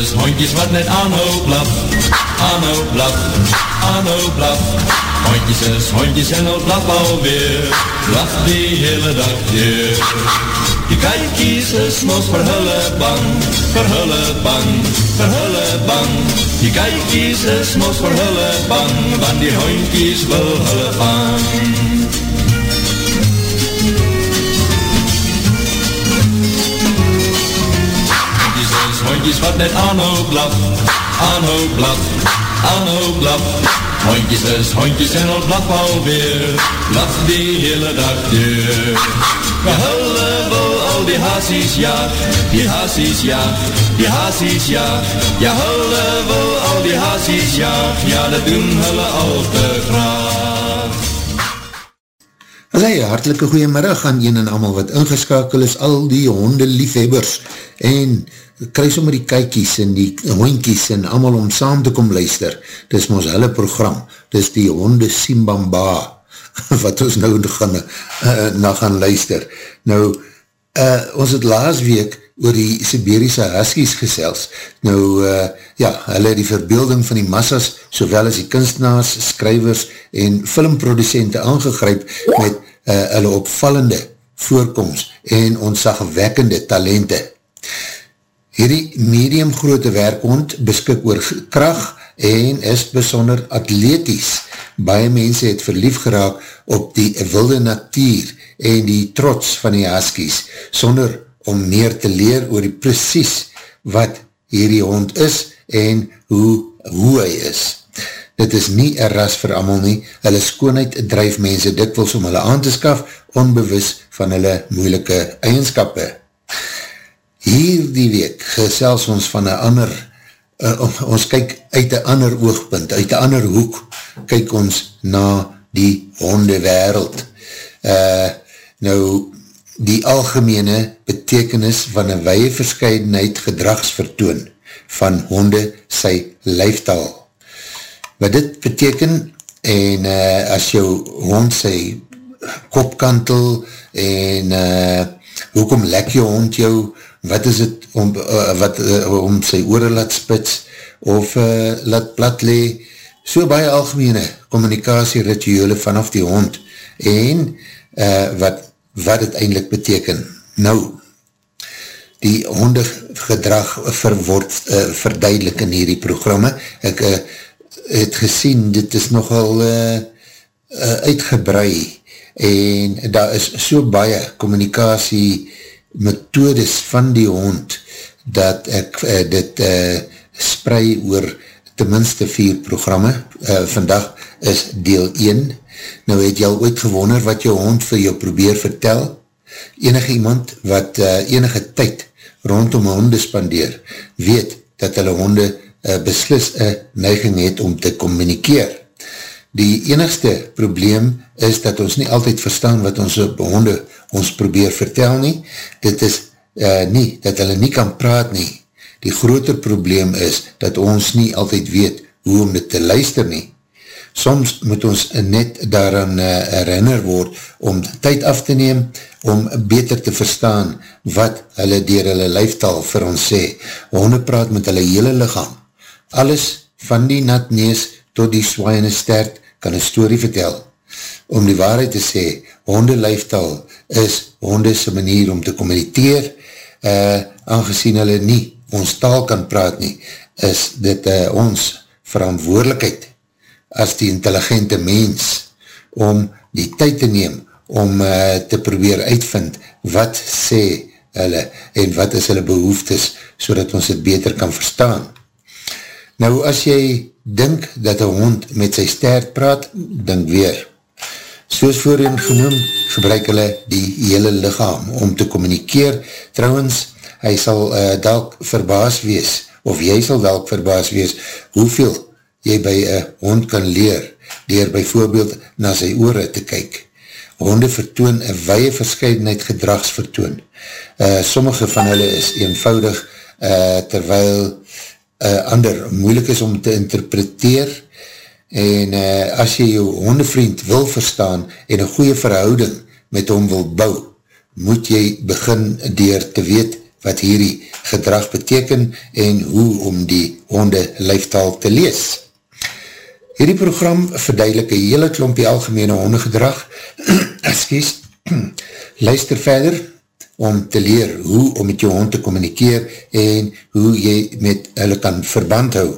is hondjes wat net aanhoop blaf, aanhoop blaf, aanhoop blaf. Hondjes is hondjes en al blaf alweer, blaf die hele dag weer. Die kijkies is mos vir hulle bang, vir hulle bang, vir hulle bang. Die kijkies is mos vir hulle bang, want die hondjies wil hulle vang. Hondjes wat net aanhoop blaf, aanhoop blaf, aanhoop blaf. Hondjes is hondjes en al blaf alweer, blaf die hele dag deur. We hulle wil al die haasies ja, die haasies ja, die haasies ja. Ja hulle wil al die haasies ja, ja dat doen hulle al te graag. Allee, hartelike goeiemiddag aan een en amal wat ingeskakel is, al die honde liefhebbers en kry sommer die kykies en die hoinkies en amal om saam te kom luister. Dis ons hele program. Dis die honde Simbamba wat ons nou gaan, uh, na gaan luister. Nou, uh, ons het laas week oor die Siberiese Huskies gesels. Nou, uh, ja, hulle die verbeelding van die massas, sowel as die kunstenaars, skrywers en filmproducente aangegryp met uh, hulle opvallende voorkomst en ontzagwekkende talente. Hierdie medium grote werkhond beskik oor kracht en is besonder atleties. Baie mense het verlief geraak op die wilde natuur en die trots van die huskies, sonder om meer te leer oor die precies wat hierdie hond is en hoe, hoe hy is. Dit is nie een ras vir amal nie, hulle skoonheid drijf mense dikwils om hulle aan te skaf, onbewus van hulle moeilike eigenskappe. Hier die week gesels ons van een ander, uh, ons kyk uit een ander oogpunt, uit een ander hoek, kyk ons na die honde wereld. Uh, nou, die algemene betekenis van een weie verscheidenheid gedragsvertoon van honde sy lijftaal. Wat dit beteken, en uh, as jou hond sy kopkantel en uh, hoekom lek jou hond jou, wat is het om, uh, wat, uh, om sy oore laat spits of uh, laat plat lee, so baie algemene communicatie rituele vanaf die hond en uh, wat, wat het eindelijk beteken. Nou, die hondegedrag verword uh, verduidelik in hierdie programme. Ek uh, het gesien, dit is nogal uh, uh, uitgebrei en daar is so baie communicatie methodes van die hond dat ek uh, dit uh, sprei oor tenminste vier programme. Uh, vandag is deel 1. Nou het jy al ooit gewonder wat jou hond vir jou probeer vertel. Enige iemand wat uh, enige tyd rondom honde spandeer, weet dat hulle honde uh, beslis een neiging het om te communikeer. Die enigste probleem is dat ons nie altyd verstaan wat ons honde ons probeer vertel nie. Dit is uh, nie, dat hulle nie kan praat nie. Die groter probleem is dat ons nie altyd weet hoe om dit te luister nie. Soms moet ons net daaraan uh, herinner word om tyd af te neem, om beter te verstaan wat hulle dier hulle lijftaal vir ons sê. Honde praat met hulle hele lichaam. Alles van die natnees tot die swaaiende stert kan een story vertel. Om die waarheid te sê, honde lijftal is honde sy manier om te communiteer, uh, aangezien hulle nie ons taal kan praat nie, is dit uh, ons verantwoordelikheid as die intelligente mens om die tyd te neem om uh, te probeer uitvind wat sê hulle en wat is hulle behoeftes so dat ons het beter kan verstaan. Nou as jy dink dat een hond met sy stert praat, dink weer. Soos voorheen genoem, gebruik hulle die hele lichaam om te communikeer. Trouwens, hy sal uh, dalk verbaas wees, of jy sal dalk verbaas wees, hoeveel jy by een hond kan leer, dier bijvoorbeeld na sy oore te kyk. Honde vertoon een weie verscheidenheid gedragsvertoon. Uh, sommige van hulle is eenvoudig, uh, terwyl uh, ander moeilik is om te interpreteer en uh, as jy jou hondevriend wil verstaan en een goeie verhouding met hom wil bou, moet jy begin dier te weet wat hierdie gedrag beteken en hoe om die honde lijftaal te lees. Hierdie program verduidelik een hele klompie algemene hondegedrag. Excuse, luister verder om te leer hoe om met jou hond te communikeer en hoe jy met hulle kan verband hou.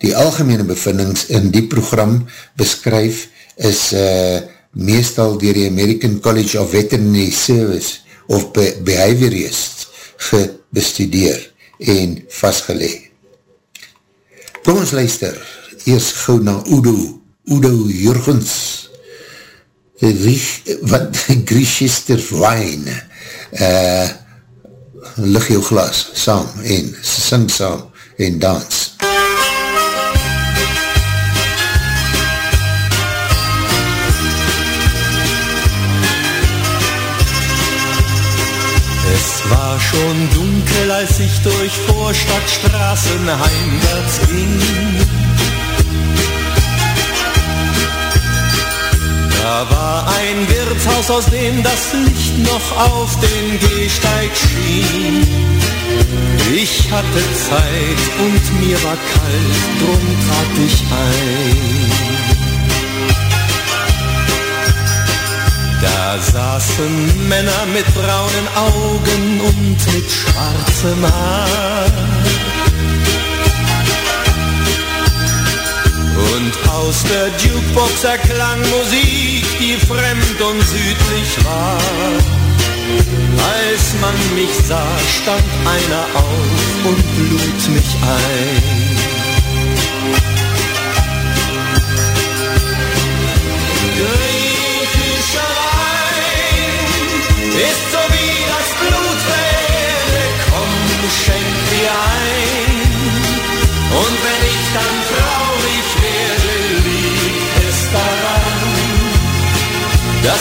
Die algemene bevindings in die program beskryf is uh, meestal dier die American College of Veterinary Service of Be Behaviorist gebestudeer en vastgeleg. Kom ons luister, eers gauw na Udo, Udo Jurgens, wat Griechester Wine, uh, lig jou glas saam en sing saam en dans. Es war schon dunkel, als ich durch Vorstadtstraßen heimwärts ging. Da war ein Wirtshaus, aus dem das Licht noch auf den Gehsteig schien. Ich hatte Zeit und mir war kalt, drum trat ich ein. Da saßen Männer mit braunen Augen und mit schwarzem Haar. Und aus der Jukebox erklang Musik, die fremd und südlich war. Als man mich sah, stand einer auf und lud mich ein. Griechischer Wein ist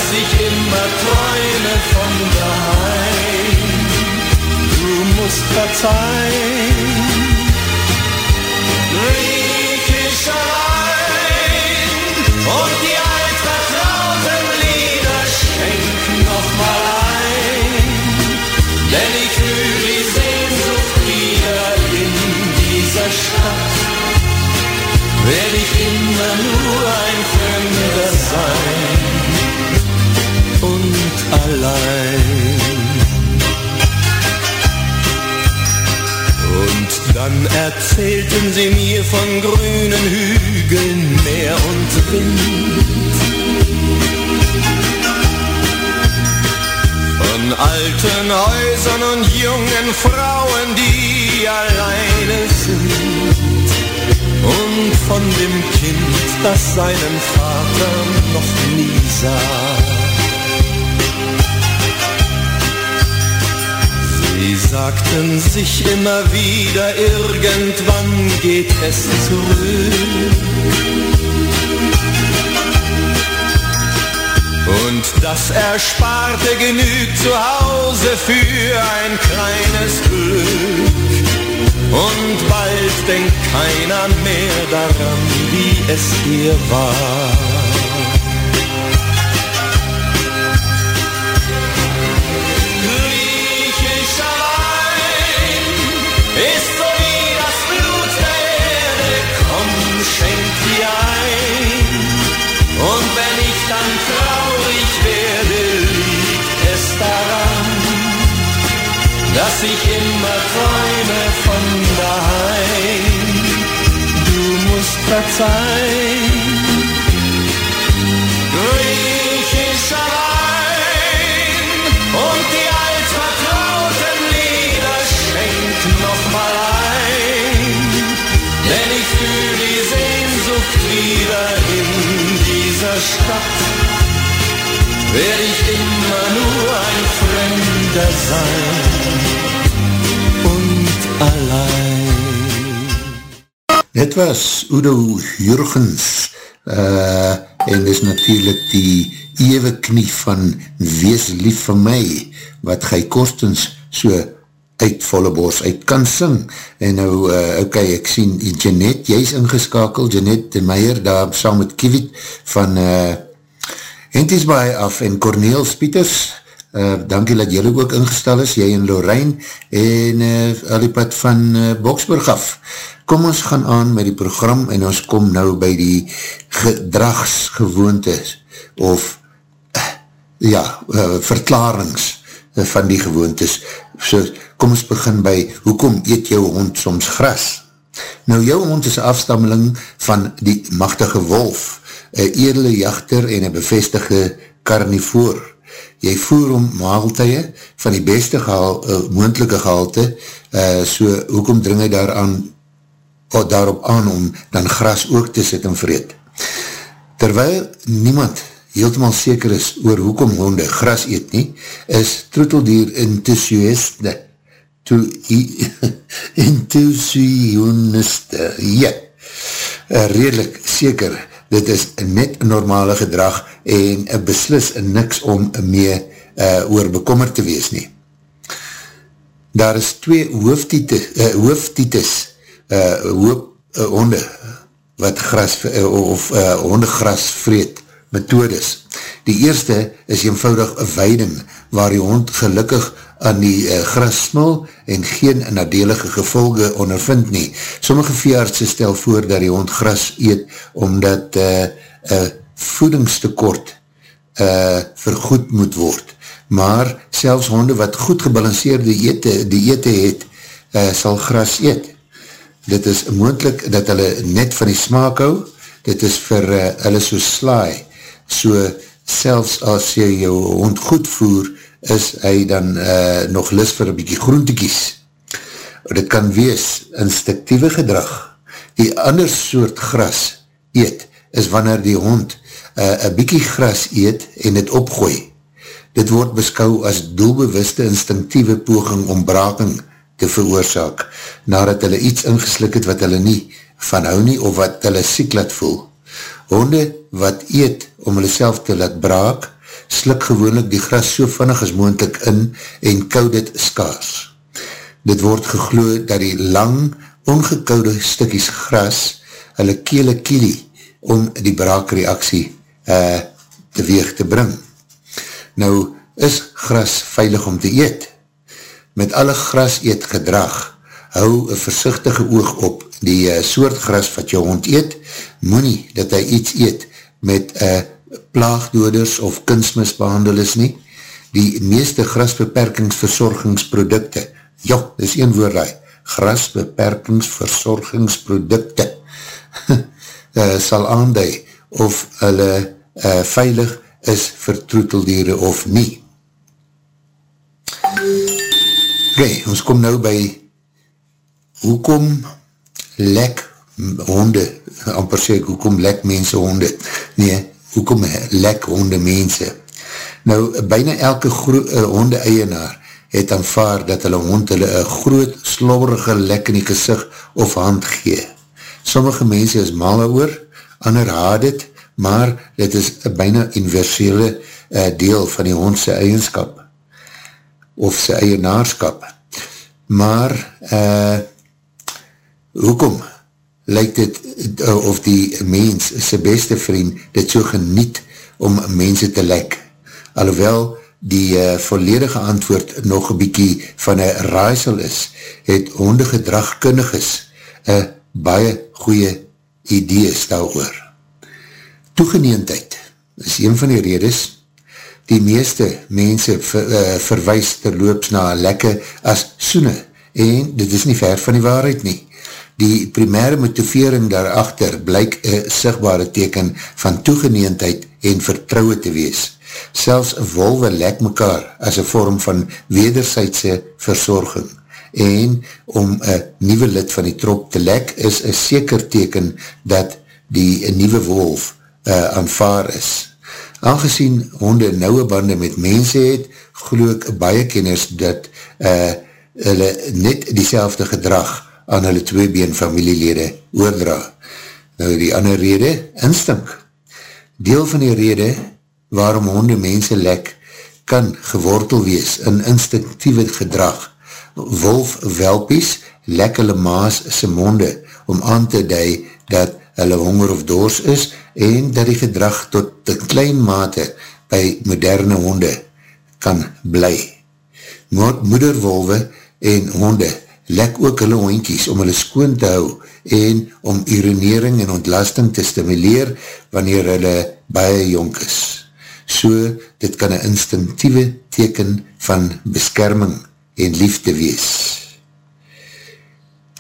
dass ich immer träume von daheim. Du musst verzeihen. Griechischer Wein und die altvertrauten Lieder schenken noch mal ein, denn ich fühle die Sehnsucht wieder in dieser Stadt. Werde ich immer nur ein Fremder sein allein. Und dann erzählten sie mir von grünen Hügeln, Meer und Wind. Von alten Häusern und jungen Frauen, die alleine sind. Und von dem Kind, das seinen Vater noch nie sah. Sagten sich immer wieder, irgendwann geht es zurück. Und das Ersparte genügt zu Hause für ein kleines Glück. Und bald denkt keiner mehr daran, wie es hier war. Dass ich immer träume von daheim. Du musst verzeihen. Griechischer Wein und die altvertrauten Lieder schenken noch mal ein. Denn ich fühle die Sehnsucht wieder in dieser Stadt. Werde ich immer nur ein Fremder sein allein. Dit was Udo Jurgens uh, en is natuurlijk die ewe knie van Wees lief van my wat Guy Kostens so uit volle bos uit kan sing. En nou, uh, ok, ek sien Jeanette, jy is ingeskakeld, Jeanette de Meijer, daar saam met Kiewit van uh, Henties Baai af en Corneel Spieters, uh, dankie dat jylle ook ingestel is, jy en Lorraine, en uh, al die pad van uh, Boksburg af. Kom ons gaan aan met die program, en ons kom nou by die gedragsgewoontes, of uh, ja, uh, verklarings uh, van die gewoontes. So, kom ons begin by, hoekom eet jou hond soms gras? Nou, jou hond is afstammeling van die machtige wolf, een edele jachter en een bevestige karnivoor, jy voer om maaltuie van die beste gehaal, uh, moendelike gehalte, uh, so hoekom dring hy daaraan, of daarop aan om dan gras ook te sit en vreed. Terwyl niemand heeltemaal seker is oor hoekom honde gras eet nie, is troeteldier enthousiaste, to enthousiaste, ja, uh, redelijk seker dit is net normale gedrag en beslis niks om mee uh, oor bekommer te wees nie. Daar is twee hoofdtietes, uh, hoofdtietes uh, hoop, uh, honde wat gras, uh, of uh, hondegras vreet methodes. Die eerste is eenvoudig weiding waar die hond gelukkig aan die uh, gras smul en geen nadelige gevolge ondervind nie. Sommige veeartse stel voor dat die hond gras eet omdat uh, uh, voedingstekort uh, vergoed moet word. Maar selfs honde wat goed gebalanceerde ete, die ete het, uh, sal gras eet. Dit is moendlik dat hulle net van die smaak hou, dit is vir uh, hulle so slaai, so selfs as jy jou hond goed voer, is hy dan uh, nog lis vir een bykie groentekies. Dit kan wees instinctieve gedrag. Die ander soort gras eet, is wanneer die hond uh, een bykie gras eet en het opgooi. Dit word beskou as doelbewuste instinctieve poging om braking te veroorzaak, nadat hulle iets ingeslik het wat hulle nie van hou nie of wat hulle siek laat voel. Honde wat eet om hulle self te laat braak, slik gewoonlik die gras so vinnig as moendlik in en kou dit skaars. Dit word gegloe dat die lang, ongekoude stikkies gras hulle kele kielie om die braakreaksie uh, teweeg te bring. Nou, is gras veilig om te eet? Met alle gras eet gedrag, hou een versichtige oog op die uh, soort gras wat jou hond eet, moet nie dat hy iets eet met een uh, plaagdoders of kunstmis behandel is nie. Die meeste grasbeperkingsverzorgingsprodukte, ja, dis een woord raai, grasbeperkingsverzorgingsprodukte, uh, sal aandui of hulle uh, veilig is vir troeteldiere of nie. Ok, ons kom nou by hoekom lek honde, amper sê ek, hoekom lek mense honde? Nee, hoekom lek honde mense? Nou, bijna elke uh, honde eienaar het aanvaar dat hulle hond hulle een groot slobberige lek in die gezicht of hand gee. Sommige mense is mal oor, ander haad het, maar dit is een bijna universele uh, deel van die hondse eigenskap of sy eienaarskap. Maar, uh, hoekom? Lyk dit uh, of die mens, sy beste vriend, dit so geniet om mense te lek. Alhoewel die uh, volledige antwoord nog een bykie van een raaisel is, het hondegedragkundiges een baie goeie idee stel oor. Toegeneendheid is een van die redes, die meeste mense ver, uh, verwijs terloops na lekke as soene, en dit is nie ver van die waarheid nie. Die primaire motivering daarachter blyk een sigbare teken van toegeneendheid en vertrouwe te wees. Selfs wolwe lek mekaar as een vorm van wederzijdse verzorging. En om een nieuwe lid van die trop te lek is een seker teken dat die nieuwe wolf uh, aanvaar is. Aangezien honde nouwe bande met mense het, geloof ek baie kenners dat uh, hulle net die gedrag aan hulle tweebeen familielede oordra. Nou die ander rede, instink. Deel van die rede waarom honde mense lek, kan gewortel wees in instinctieve gedrag. Wolf welpies lek hulle maas sy monde om aan te dui dat hulle honger of doors is en dat die gedrag tot een klein mate by moderne honde kan bly. Moederwolwe en honde lek ook hulle hondkies om hulle skoon te hou en om urinering en ontlasting te stimuleer wanneer hulle baie jonk is. So, dit kan een instinctieve teken van beskerming en liefde wees.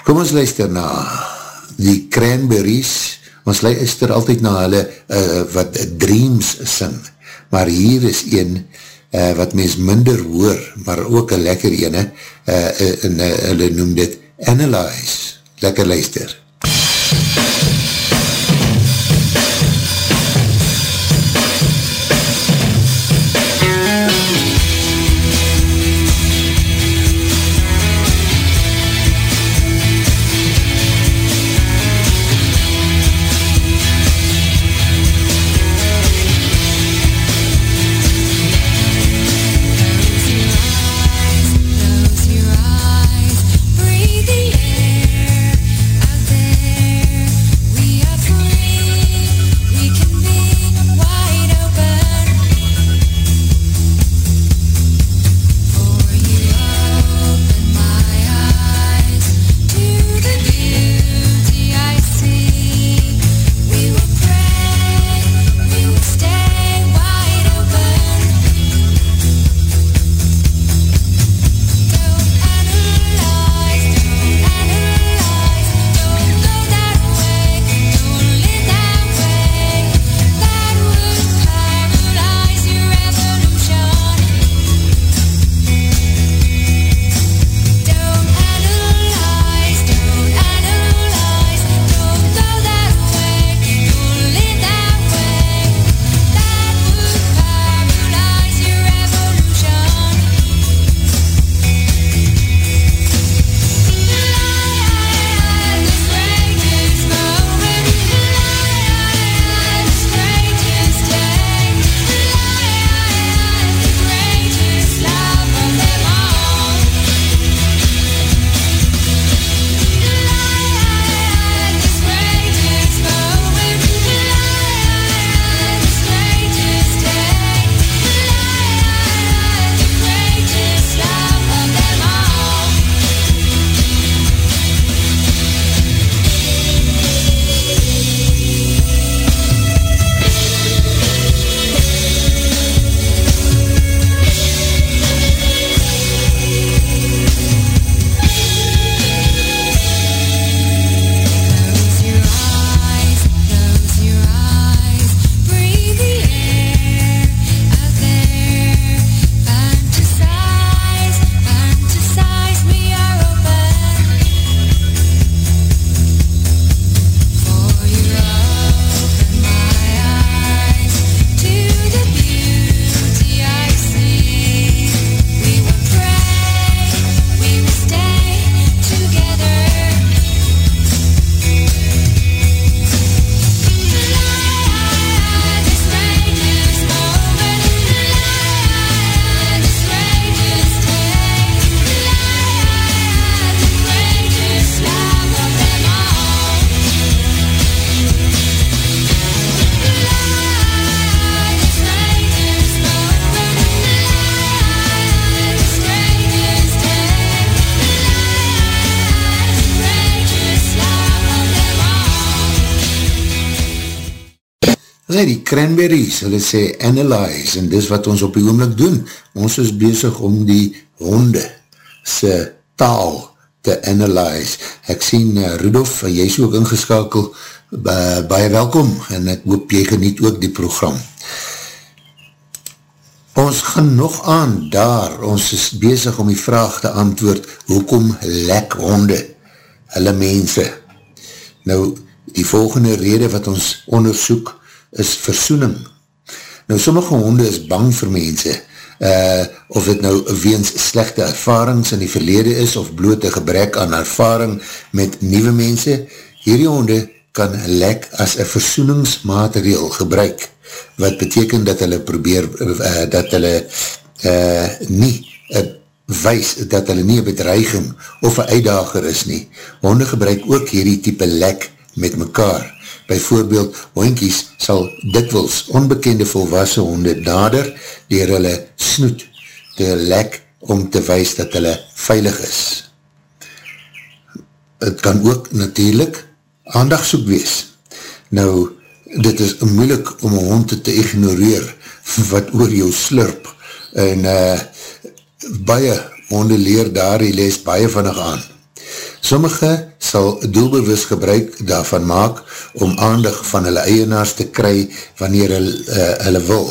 Kom ons luister na die cranberries, ons luister altyd na hulle uh, wat dreams sing, maar hier is een uh, wat mens minder hoor, maar ook een lekker ene, uh, en uh, hulle noem dit Analyze. Lekker luister. Sê die cranberries, hulle sê analyze, en dis wat ons op die oomlik doen. Ons is bezig om die honde se taal te analyze. Ek sien uh, Rudolf, jy is ook ingeskakel, uh, baie welkom, en ek hoop jy geniet ook die program. Ons gaan nog aan daar, ons is bezig om die vraag te antwoord, hoekom lek honde, hulle mense? Nou, die volgende rede wat ons onderzoek, is versoening. Nou, sommige honde is bang vir mense, uh, of het nou weens slechte ervarings in die verlede is, of blote gebrek aan ervaring met nieuwe mense, hierdie honde kan lek as een versoeningsmateriaal gebruik, wat beteken dat hulle probeer, uh, dat hulle uh, nie uh, wees dat hulle nie een bedreiging of een uitdager is nie. Honde gebruik ook hierdie type lek met mekaar Bijvoorbeeld, hoinkies sal dikwels onbekende volwassen honde nader dier hulle snoet te lek om te wees dat hulle veilig is. Het kan ook natuurlijk aandag soek wees. Nou, dit is moeilik om een hond te ignoreer wat oor jou slurp en uh, baie honde leer daar die les baie vannig aan. Sommige sal doelbewus gebruik daarvan maak om aandig van hulle eienaars te kry wanneer hulle, uh, hulle wil.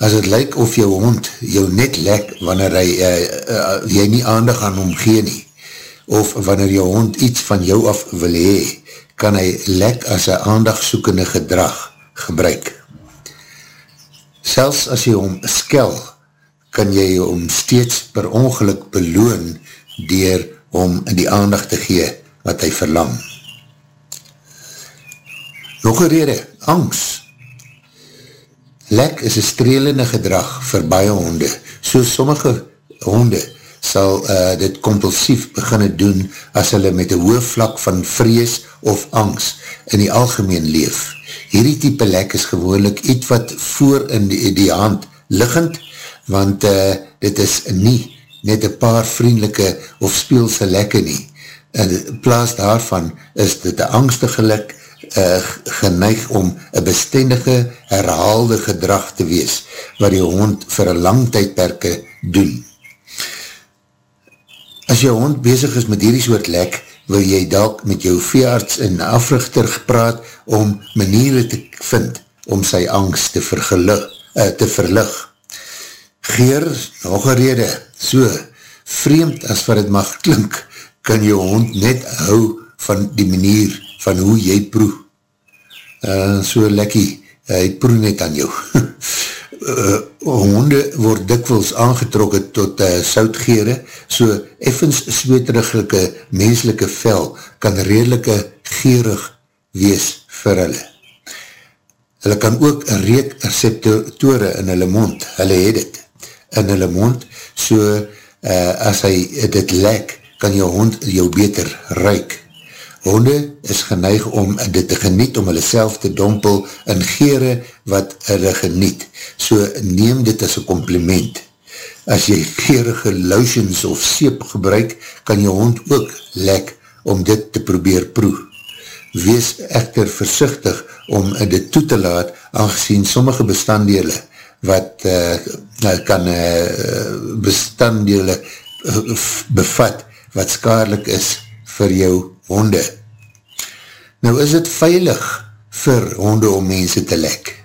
As het lyk of jou hond jou net lek wanneer hy, uh, uh, jy nie aandig aan hom gee nie, of wanneer jou hond iets van jou af wil hee, kan hy lek as een aandagsoekende gedrag gebruik. Selfs as jy hom skel, kan jy hom steeds per ongeluk beloon dier om die aandacht te gee wat hy verlang. Nog een rede, angst. Lek is een strelende gedrag vir baie honde. So sommige honde sal uh, dit compulsief beginne doen as hulle met een hoog vlak van vrees of angst in die algemeen leef. Hierdie type lek is gewoonlik iets wat voor in die, die hand liggend, want uh, dit is nie net een paar vriendelike of speelse lekke nie. In plaas daarvan is dit een angstige lek uh, geneig om een bestendige herhaalde gedrag te wees, waar die hond vir een lang tydperke doen. As jou hond bezig is met hierdie soort lek, wil jy dalk met jou veearts en africhter gepraat om maniere te vind om sy angst te, vergelig, uh, te verlig. Geer, nog een rede, so vreemd as wat het mag klink, kan jou hond net hou van die manier van hoe jy proe. Uh, so lekkie, hy proe net aan jou. uh, honde word dikwels aangetrokken tot uh, soutgere, so effens zweteriglike menselike vel kan redelike gerig wees vir hulle. Hulle kan ook een reek receptore in hulle mond, hulle het het in hulle mond, so uh, as hy dit lek, kan jou hond jou beter ruik. Honde is geneig om dit te geniet, om hulle self te dompel in gere wat hulle geniet. So neem dit as een compliment. As jy gerige lotions of seep gebruik, kan jou hond ook lek om dit te probeer proe. Wees echter versichtig om dit toe te laat, aangezien sommige bestanddele wat uh, kan uh, bestanddele bevat, wat skaarlik is vir jou honde. Nou is het veilig vir honde om mense te lek.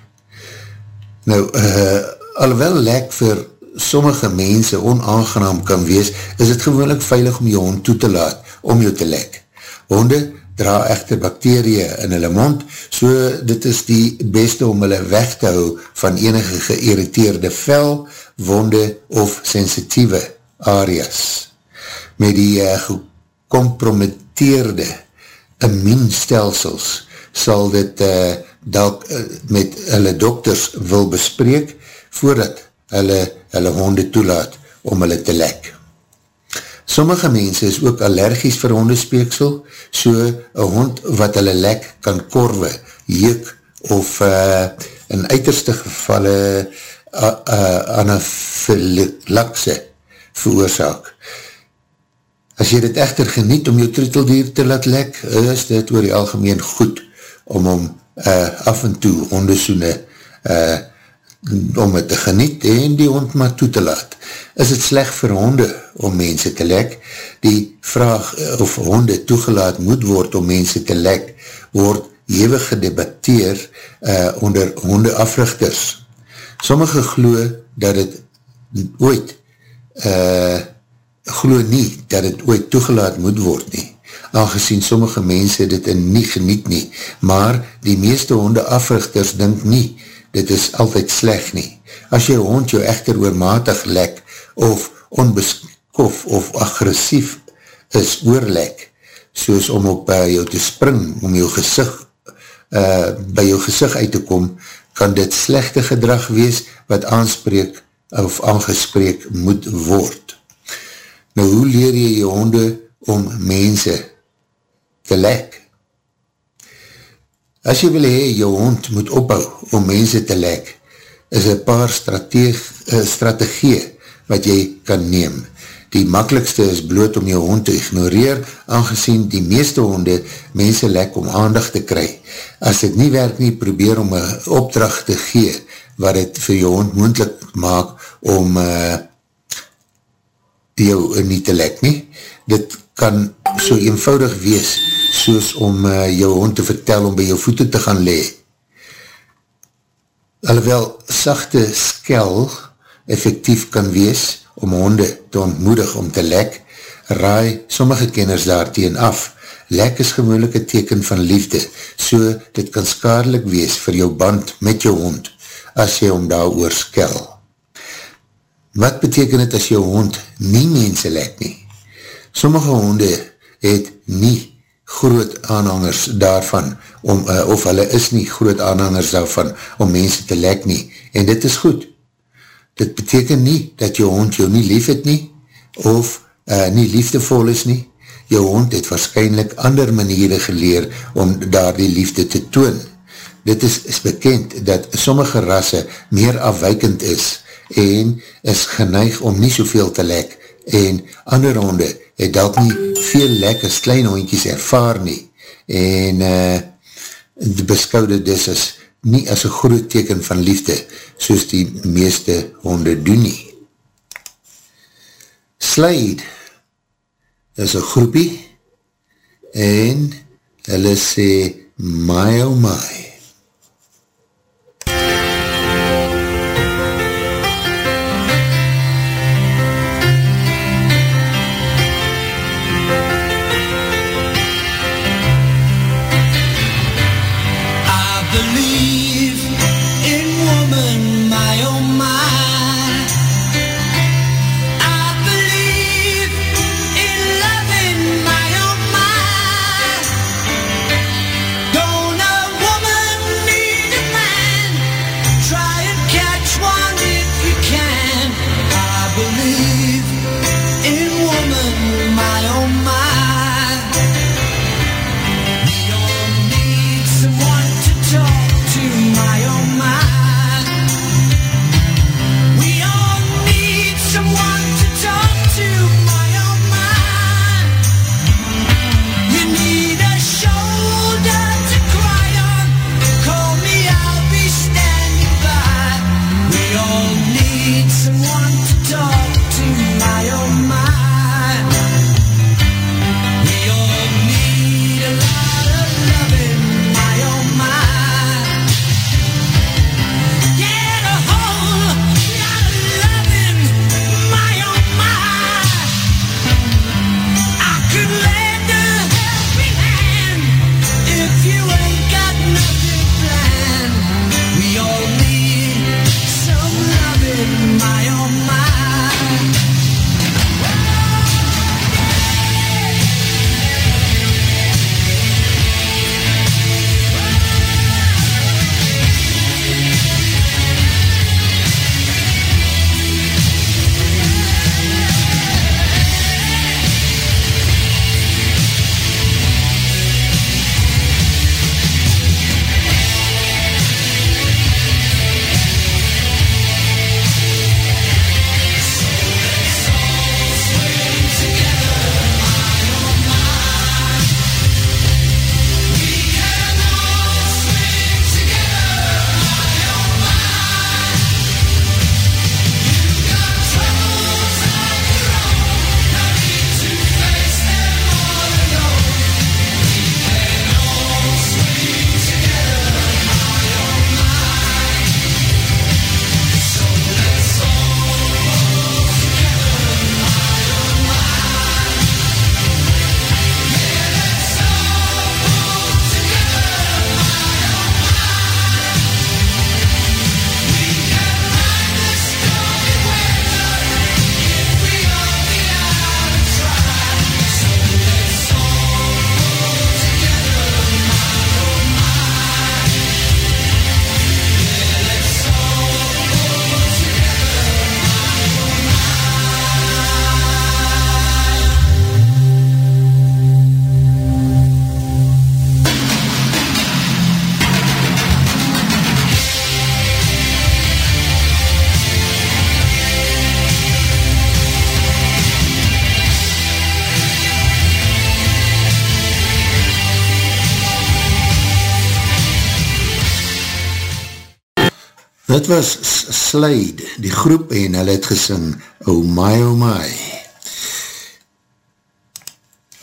Nou, uh, alhoewel lek vir sommige mense onaangenaam kan wees, is het gewoonlik veilig om jou hond toe te laat om jou te lek. Honde dra echter bakterieën in hulle mond, so dit is die beste om hulle weg te hou van enige geïrriteerde vel, wonde of sensitieve areas. Met die uh, gecompromitteerde immuunstelsels sal dit uh, dalk uh, met hulle dokters wil bespreek voordat hulle hulle honde toelaat om hulle te lek. Sommige mense is ook allergies vir hondespeeksel, so een hond wat hulle lek kan korwe, jeuk of uh, in uiterste gevalle uh, uh, anafilakse veroorzaak. As jy dit echter geniet om jou troeteldier te laat lek, is dit oor die algemeen goed om om uh, af en toe hondesoene uh, om het te geniet en die hond maar toe te laat. Is het sleg vir honde om mense te lek? Die vraag uh, of honde toegelaat moet word om mense te lek, word hewig gedebatteer uh, onder hondeafrichters. Sommige glo dat het ooit uh, glo nie dat het ooit toegelaat moet word nie, aangezien sommige mense dit in nie geniet nie, maar die meeste honde africhters dink nie, dit is altyd sleg nie. As jou hond jou echter oormatig lek, of onbeskof of agressief is oorlek, soos om op uh, jou te spring, om jou gezicht, uh, by jou gezicht uit te kom, kan dit slechte gedrag wees, wat aanspreek of aangespreek moet word. Nou, hoe leer jy jy honde om mense te lek? As jy wil hee, jou hond moet ophou om mense te lek, is een paar eh, strategie wat jy kan neem. Die makkelijkste is bloot om jou hond te ignoreer, aangezien die meeste honde mense lek om aandag te kry. As dit nie werk nie, probeer om een opdracht te gee, wat het vir jou hond moendlik maak om uh, jou nie te lek nie. Dit kan so eenvoudig wees, soos om uh, jou hond te vertel om by jou voete te gaan lee. Alhoewel sachte skel effectief kan wees, om honde te ontmoedig om te lek, raai sommige kenners daarteen af. Lek is gemoelike teken van liefde, so dit kan skadelik wees vir jou band met jou hond, as jy om daar oor skel. Wat beteken het as jou hond nie mense lek nie? Sommige honde het nie groot aanhangers daarvan, om, uh, of hulle is nie groot aanhangers daarvan, om mense te lek nie, en dit is goed, dit beteken nie dat jou hond jou nie lief het nie, of uh, nie liefdevol is nie. Jou hond het waarschijnlijk ander maniere geleer om daar die liefde te toon. Dit is, is bekend dat sommige rasse meer afwijkend is en is geneig om nie soveel te lek en ander honde het dat nie veel lekkers klein hondjes ervaar nie en uh, beskoude dis as nie as een groot teken van liefde, soos die meeste honde doen nie. Slide is een groepie en hulle sê my oh my. Dit was Slide, die groep, en hulle het gesing, Oh my, oh my.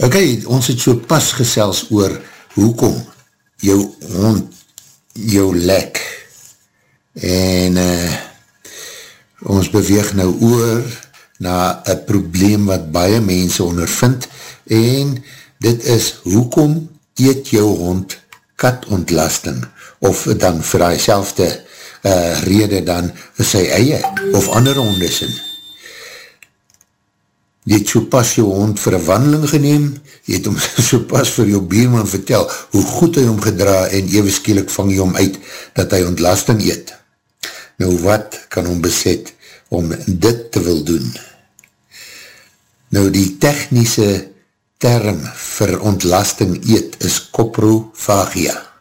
Ok, ons het so pas gesels oor, hoekom jou hond jou lek. En uh, ons beweeg nou oor na een probleem wat baie mense ondervind, en dit is, hoekom eet jou hond katontlasting, of dan vir die selfde uh, rede dan sy eie of ander honde sin. Jy het so pas jou hond vir een wandeling geneem, jy het hom so pas vir jou bierman vertel hoe goed hy hom gedra en ewerskielik vang jy hom uit dat hy ontlasting eet. Nou wat kan hom beset om dit te wil doen? Nou die technische term vir ontlasting eet is coprofagia.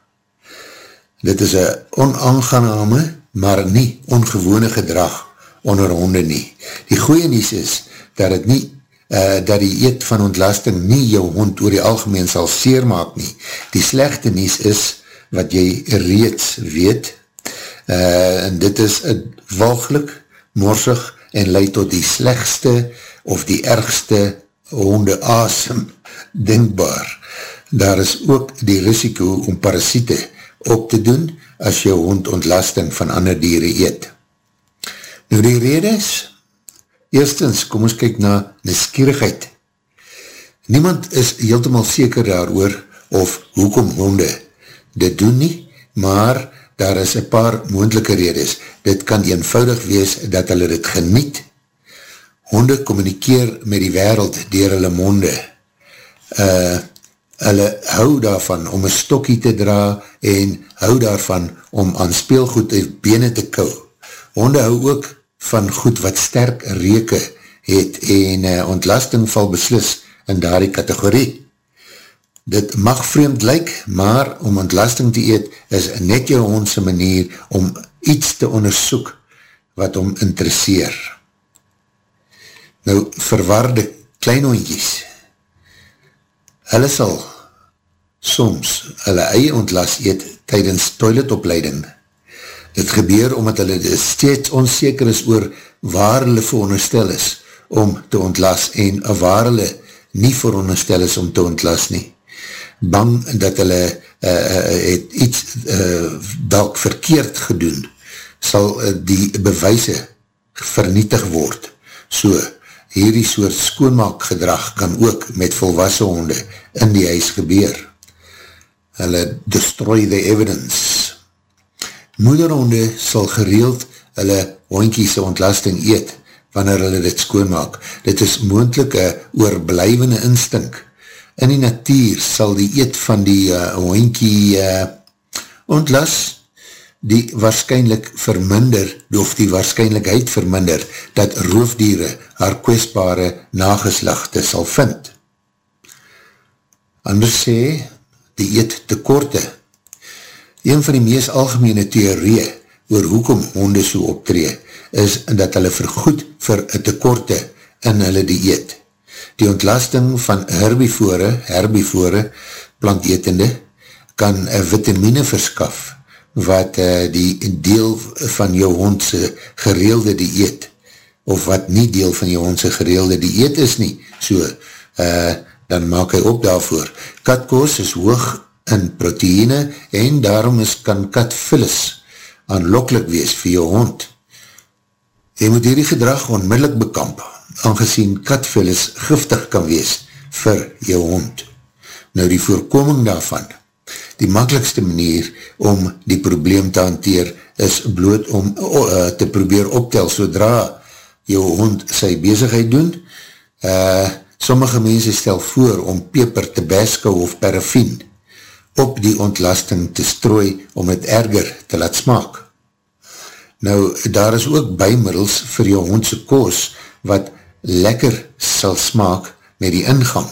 Dit is een onaangename, maar nie ongewone gedrag onder honde nie. Die goeie nies is, dat het nie, uh, dat die eet van ontlasting nie jou hond oor die algemeen sal seer maak nie. Die slechte nies is, wat jy reeds weet, uh, en dit is walglik, morsig, en leid tot die slechtste, of die ergste honde asem, denkbaar. Daar is ook die risiko om parasiete, op te doen as jou hond ontlasting van ander dieren eet. Nou die rede is, eerstens kom ons kyk na neskierigheid. Niemand is heeltemaal seker daar oor of hoekom honde dit doen nie, maar daar is een paar moendelike redes. Dit kan eenvoudig wees dat hulle dit geniet. Honde communikeer met die wereld dier hulle monde. Uh, hulle hou daarvan om een stokkie te dra en hou daarvan om aan speelgoed en bene te kou. Honde hou ook van goed wat sterk reke het en uh, ontlasting val beslis in daardie kategorie. Dit mag vreemd lyk, maar om ontlasting te eet is net jou hondse manier om iets te onderzoek wat om interesseer. Nou, verwaarde kleinhondjies, hulle sal soms hulle eie ontlas eet tydens toiletopleiding. Dit gebeur omdat hulle steeds onzeker is oor waar hulle veronderstel is om te ontlas en waar hulle nie veronderstel is om te ontlas nie. Bang dat hulle uh, het iets uh, dalk verkeerd gedoen, sal die bewijse vernietig word. So, hierdie soort skoonmaakgedrag kan ook met volwassen honde in die huis gebeur hulle destroy the evidence. Moederhonde sal gereeld hulle hondkies ontlasting eet, wanneer hulle dit skoonmaak. Dit is moendlik een oorblijvende instink. In die natuur sal die eet van die uh, hondkie uh, ontlas, die waarschijnlijk verminder, of die waarschijnlijkheid verminder, dat roofdiere haar kwestbare nageslachte sal vind. Anders sê, die eet tekorte. Een van die meest algemene theorie oor hoekom honde so optree, is dat hulle vergoed vir tekorte in hulle dieet. Die ontlasting van herbivore, herbivore, plantetende, kan vitamine verskaf, wat uh, die deel van jou hondse gereelde dieet, of wat nie deel van jou hondse gereelde dieet is nie, so, uh, dan maak hy op daarvoor. Katkoos is hoog in proteïne en daarom is kan katvillis aanlokkelijk wees vir jou hond. Jy moet hierdie gedrag onmiddellik bekamp, aangezien katvillis giftig kan wees vir jou hond. Nou die voorkoming daarvan, die makkelijkste manier om die probleem te hanteer is bloot om uh, te probeer optel sodra jou hond sy bezigheid doen, uh, Sommige mense stel voor om peper, tabasco of paraffin op die ontlasting te strooi om het erger te laat smaak. Nou, daar is ook bijmiddels vir jou hondse koos wat lekker sal smaak met die ingang,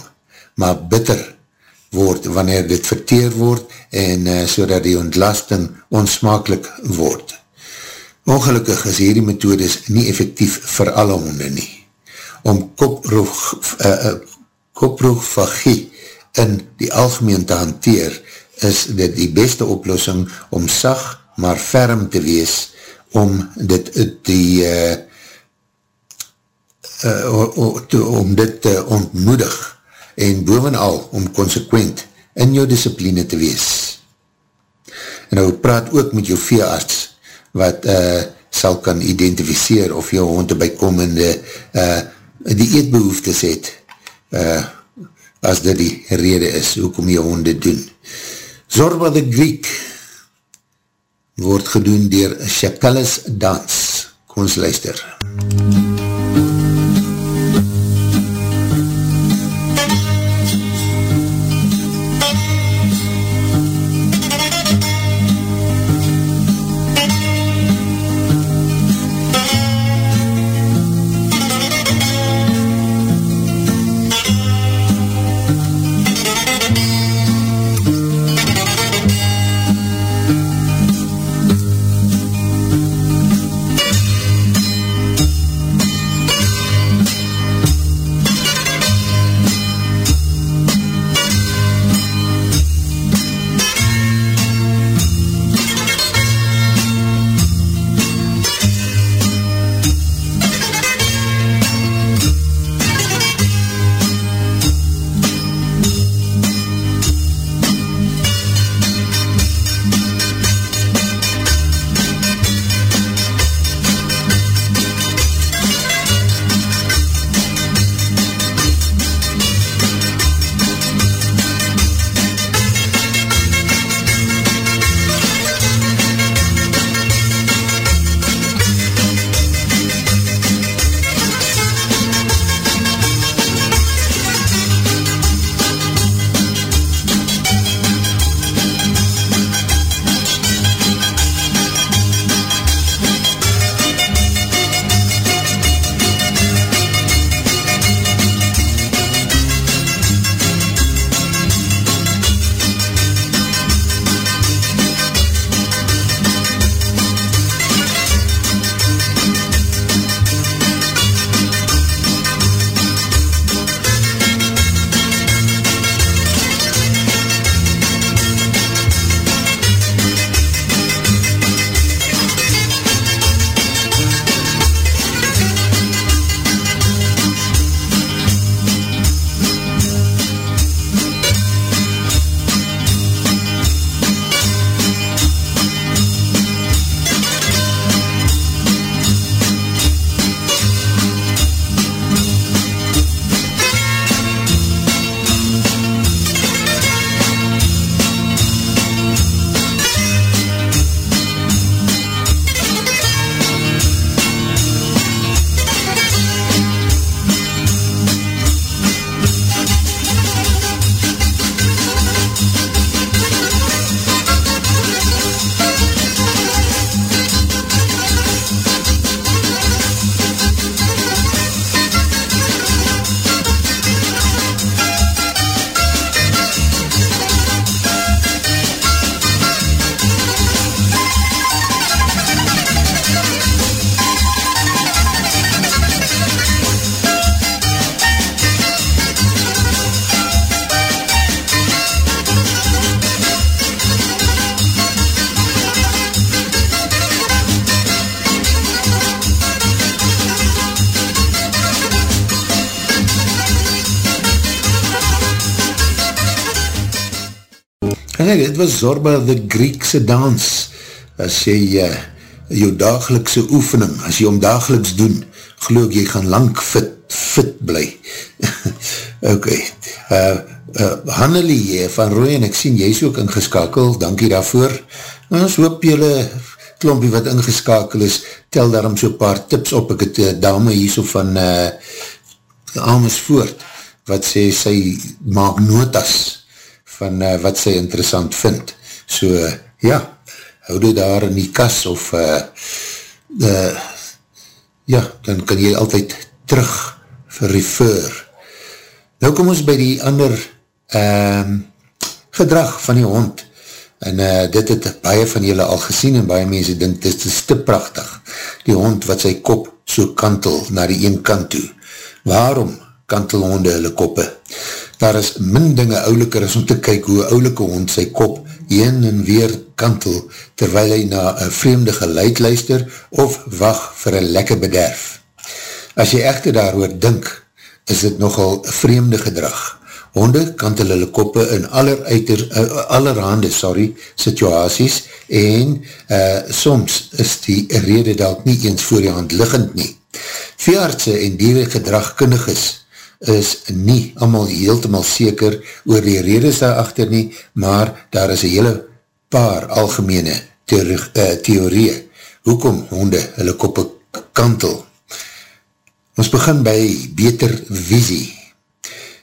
maar bitter word wanneer dit verteer word en uh, so dat die ontlasting onsmaaklik word. Ongelukkig is hierdie methodes nie effectief vir alle honde nie om koproeg, uh, koproegvagie in die algemeen te hanteer, is dit die beste oplossing om sag maar ferm te wees om dit die uh, uh, om dit te ontmoedig en bovenal om consequent in jou discipline te wees. En nou praat ook met jou veearts wat uh, sal kan identificeer of jou hond bykomende uh, die eetbehoeftes het uh, as dit die rede is hoekom jou hond dit doen. Zorba the Greek word gedoen dier Chapelis Dance. Kom ons luister. MUZIEK was Zorba the Griekse dans, as jy uh, jou dagelikse oefening, as jy om dageliks doen, geloof jy gaan lang fit, fit bly. ok, uh, uh, Hannelie van Rooien, ek sien jy is ook ingeskakel, dankie daarvoor, ons hoop jylle klompie wat ingeskakel is, tel daarom so paar tips op, ek het uh, dame hier so van uh, Amersfoort, wat sê, sy maak notas, van uh, wat sy interessant vind. So, uh, ja, hou dit daar in die kas of uh, uh, ja, dan kan jy altyd terug refer. Nou kom ons by die ander uh, gedrag van die hond en uh, dit het baie van julle al gesien en baie mense dink, dit is te prachtig. Die hond wat sy kop so kantel na die een kant toe. Waarom kantel honde hulle koppe? Daar is min dinge ouliker as om te kyk hoe oulike hond sy kop heen en weer kantel, terwyl hy na een vreemde geluid luister, of wacht vir een lekker bederf. As jy echter daar oor dink, is dit nogal vreemde gedrag. Honde kantel hulle koppe in aller uiter, uh, allerhande sorry, situaties en uh, soms is die rede dalk nie eens voor die hand liggend nie. Veeartse en dierengedragkundiges is nie allemaal heeltemal seker oor die redes daarachter nie, maar daar is een hele paar algemene eh, theorie. Hoekom honde hulle koppe kantel? Ons begin by beter visie.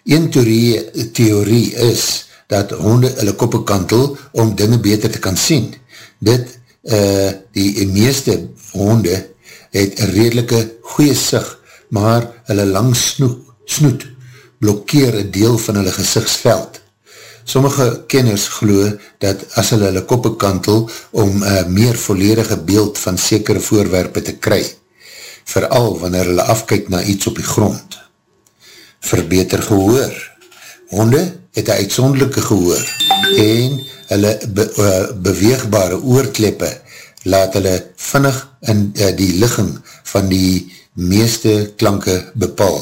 Een theorie, theorie is dat honde hulle koppe kantel om dinge beter te kan sien. Dit, uh, die meeste honde het redelike goeie sig, maar hulle lang snoek, snoet blokkeer een deel van hulle gezichtsveld. Sommige kenners geloo dat as hulle hulle koppe kantel om een meer volledige beeld van sekere voorwerpe te kry, vooral wanneer hulle afkyk na iets op die grond. Verbeter gehoor. Honde het een uitsondelike gehoor en hulle be, uh, beweegbare oorkleppe laat hulle vinnig in uh, die ligging van die meeste klanke bepaal.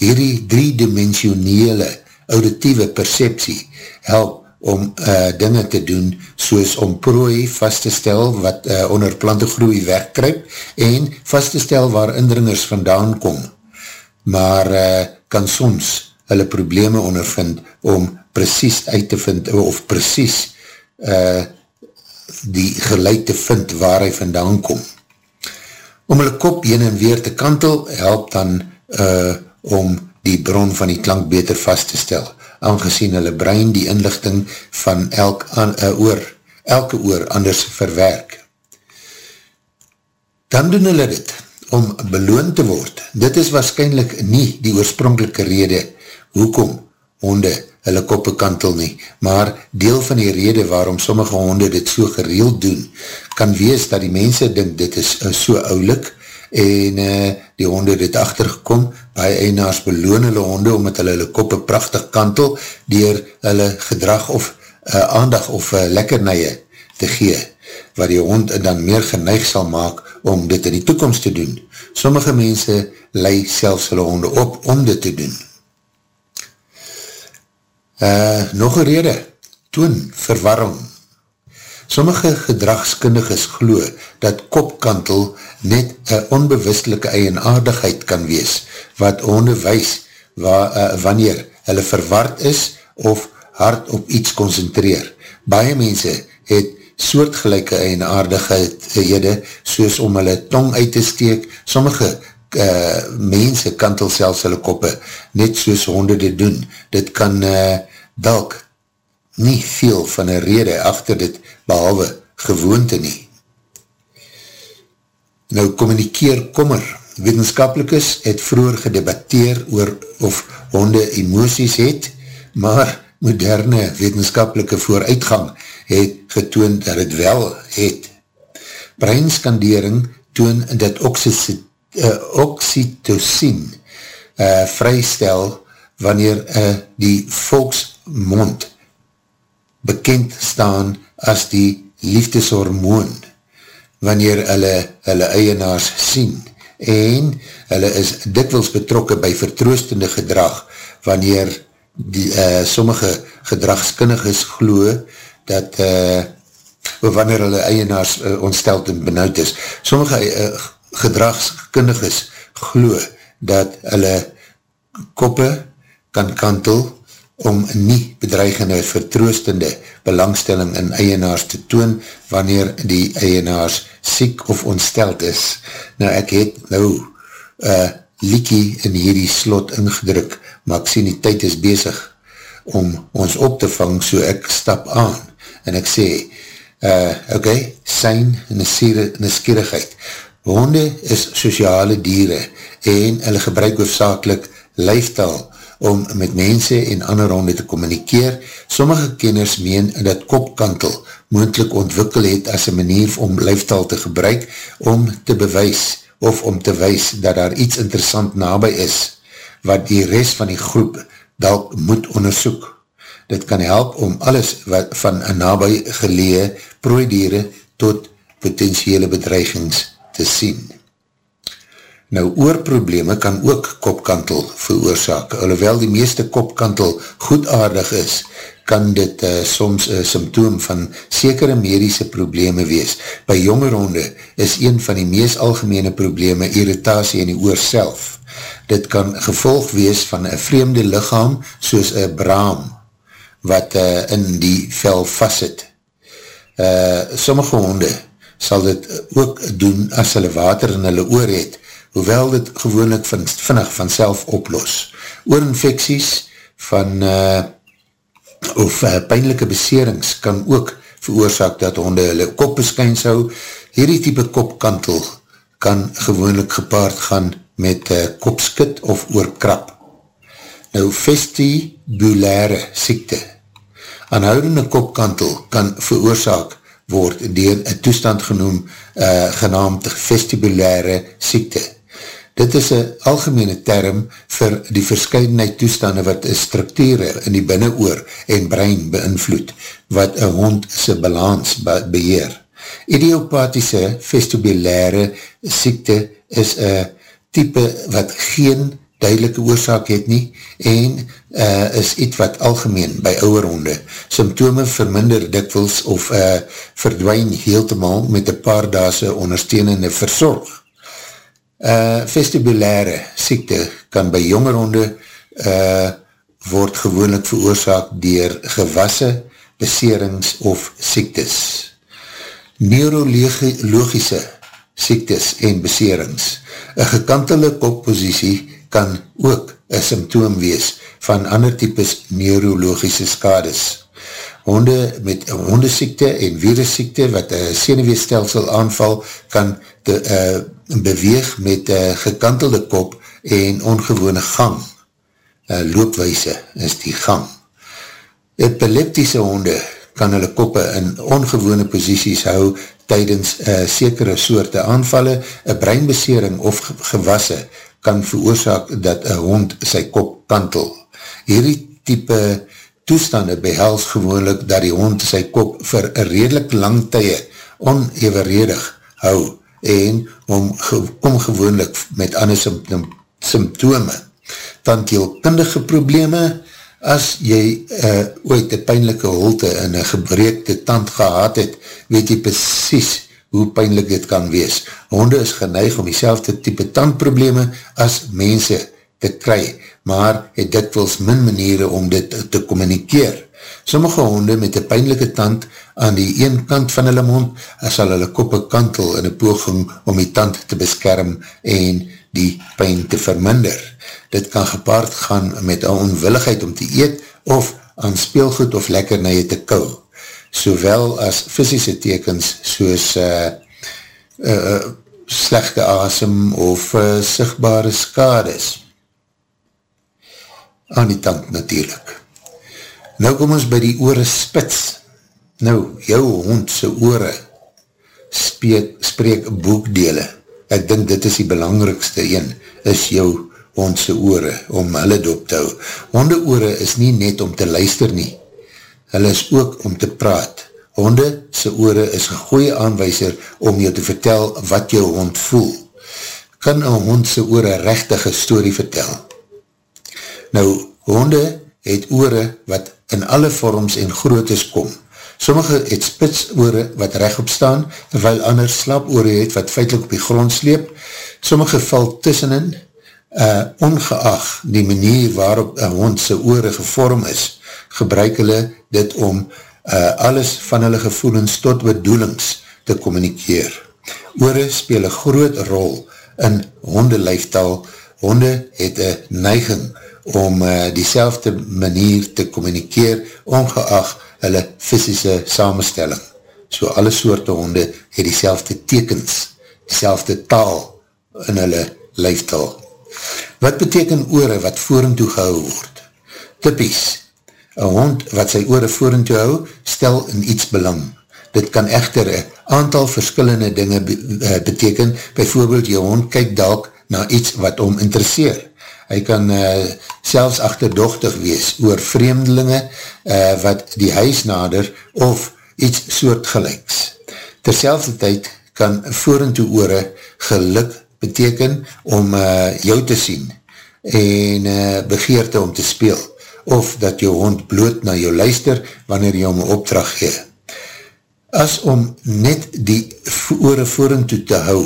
Hierdie driedimensionele auditieve perceptie help om uh, dinge te doen soos om prooi vast te stel wat uh, onder plantegroei wegkryp en vast te stel waar indringers vandaan kom. Maar uh, kan soms hulle probleme ondervind om precies uit te vind of precies uh, die geleid te vind waar hy vandaan kom. Om hulle kop heen en weer te kantel help dan uh, om die bron van die klank beter vast te stel aangezien hulle brein die inlichting van elk aan, uh, oor, elke oor anders verwerk. Dan doen hulle dit om beloond te word. Dit is waarschijnlijk nie die oorspronkelike rede hoekom honde hulle koppe kantel nie, maar deel van die rede waarom sommige honde dit so gereeld doen, kan wees dat die mense dink dit is uh, so oulik en uh, die honde dit achtergekom, baie einaars beloon hulle honde omdat hulle hulle koppe prachtig kantel dier hulle gedrag of uh, aandag of uh, lekkernije te gee, waar die hond dan meer geneig sal maak om dit in die toekomst te doen. Sommige mense lei selfs hulle honde op om dit te doen. Uh, nog een rede, toon verwarring Sommige gedragskundiges glo dat kopkantel net een onbewustelike eienaardigheid kan wees, wat honde wees wa, uh, wanneer hulle verward is of hard op iets concentreer. Baie mense het soortgelijke eienaardighede soos om hulle tong uit te steek. Sommige uh, mense kantel selfs hulle koppe, net soos honde dit doen. Dit kan uh, dalk nie veel van een rede achter dit behalwe gewoonte nie. Nou, communikeer kommer. Wetenskapelikes het vroeger gedebatteer oor of honde emoties het, maar moderne wetenskapelike vooruitgang het getoond dat het wel het. Breinskandering toon dat uh, oxytocin uh, vrystel wanneer uh, die volksmond bekend staan as die liefdeshormoon wanneer hulle hulle eienaars sien en hulle is dikwils betrokke by vertroostende gedrag wanneer die uh, sommige gedragskundiges glo dat uh, wanneer hulle eienaars uh, ontsteld en benauwd is. Sommige uh, gedragskundiges glo dat hulle koppe kan kantel om nie bedreigende vertroostende belangstelling in eienaars te toon wanneer die eienaars siek of ontsteld is. Nou ek het nou uh, liekie in hierdie slot ingedruk, maar ek sien die tyd is bezig om ons op te vang, so ek stap aan en ek sê, uh, ok, sein neskierigheid. Honde is sociale dieren en hulle gebruik hoofdzakelik lijftaal om met mense en ander honde te communikeer. Sommige kenners meen dat kopkantel moendlik ontwikkel het as een manier om lijftaal te gebruik om te bewys of om te wys dat daar iets interessant nabij is wat die rest van die groep dalk moet onderzoek. Dit kan help om alles wat van een nabij gelee prooidiere tot potentiële bedreigings te sien. Nou, oorprobleme kan ook kopkantel veroorzaak. Alhoewel die meeste kopkantel goedaardig is, kan dit uh, soms een symptoom van sekere medische probleme wees. By jonge ronde is een van die meest algemene probleme irritatie in die oor self. Dit kan gevolg wees van een vreemde lichaam soos een braam wat uh, in die vel vastzit. Uh, sommige honde sal dit ook doen as hulle water in hulle oor het, hoewel dit gewoonlik van, vinnig van self oplos. Oorinfecties van uh, of uh, pijnlijke beserings kan ook veroorzaak dat honde hulle kop beskyns hou. Hierdie type kopkantel kan gewoonlik gepaard gaan met uh, kopskit of oorkrap. Nou, vestibulaire siekte. Aanhoudende kopkantel kan veroorzaak word dier een toestand genoem uh, genaamd vestibulaire siekte. Dit is een algemene term vir die verscheidenheid toestande wat een structuur in die binnenoor en brein beïnvloed, wat een hond sy balans beheer. Idiopathische vestibulaire siekte is een type wat geen duidelike oorzaak het nie en uh, is iets wat algemeen by ouwe honde. Symptome verminder dikwils of uh, verdwijn heeltemaal met een paar daase ondersteunende verzorg. Uh, vestibulaire siekte kan by jonger honde uh, word gewoonlik veroorzaak dier gewasse, beserings of siektes. Neurologische siektes en beserings. Een gekantelde koppositie kan ook een symptoom wees van ander types neurologische skades honde met hondesiekte en virussiekte wat een seneweestelsel aanval kan te, uh, beweeg met uh, gekantelde kop en ongewone gang. Uh, loopwijse is die gang. Epileptische honde kan hulle koppe in ongewone posities hou tydens uh, sekere soorte aanvalle, een breinbesering of gewasse kan veroorzaak dat een hond sy kop kantel. Hierdie type toestande behels gewoonlik dat die hond sy kop vir een redelijk lang tye onevenredig hou en om, om gewoonlik met ander symptome. Tandheelkundige probleme, as jy uh, ooit een pijnlijke holte in een gebreekte tand gehad het, weet jy precies hoe pijnlik dit kan wees. Honde is geneig om die type tandprobleme as mense te kry, maar het dikwils min maniere om dit te communikeer. Sommige honde met een pijnlijke tand aan die een kant van hulle mond, sal hulle koppe kantel in een poging om die tand te beskerm en die pijn te verminder. Dit kan gepaard gaan met een onwilligheid om te eet of aan speelgoed of lekkernije te kou, sowel as fysische tekens soos uh, uh, slechte asem of uh, sichtbare skades aan die tand natuurlijk. Nou kom ons by die oore spits. Nou, jou hondse oore spreek, spreek boekdele. Ek dink dit is die belangrikste een, is jou hondse oore, om hulle dop te hou. Honde oore is nie net om te luister nie. Hulle is ook om te praat. Honde se oore is een goeie aanwijzer om jou te vertel wat jou hond voel. Kan een hondse oore rechtige story vertel? Nou, honde het oore wat in alle vorms en grootes kom. Sommige het spits oore wat rechtop staan, terwijl ander slap oore het wat feitlik op die grond sleep. Sommige val tussenin, uh, ongeacht die manier waarop een hond sy oore gevorm is, gebruik hulle dit om uh, alles van hulle gevoelens tot bedoelings te communikeer. Oore speel een groot rol in hondeleiftaal. Honde het een neiging om uh, die manier te communikeer, ongeacht hulle fysische samenstelling. So alle soorte honde het die tekens, die taal in hulle lijftaal. Wat beteken oore wat voorin toe gehou word? Typies, een hond wat sy oore voorin toe hou, stel in iets belang. Dit kan echter een aantal verskillende dinge eh, beteken, bijvoorbeeld jou hond kyk dalk na iets wat om interesseer hy kan uh, selfs achterdochtig wees oor vreemdelinge uh, wat die huis nader of iets soortgelijks. Terselfde tyd kan voor en toe oore geluk beteken om uh, jou te sien en uh, begeerte om te speel of dat jou hond bloot na jou luister wanneer jy om een opdracht gee. As om net die oore voor en toe te hou,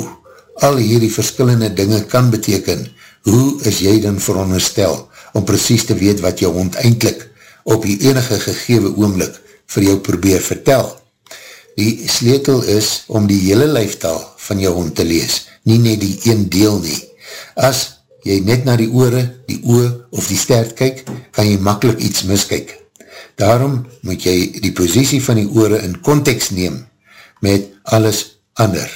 al hierdie verskillende dinge kan beteken, hoe is jy dan veronderstel om precies te weet wat jou hond eindelijk op die enige gegewe oomlik vir jou probeer vertel. Die sleutel is om die hele lijftaal van jou hond te lees, nie net die een deel nie. As jy net na die oore, die oe of die stert kyk, kan jy makkelijk iets miskyk. Daarom moet jy die posiesie van die oore in context neem met alles ander.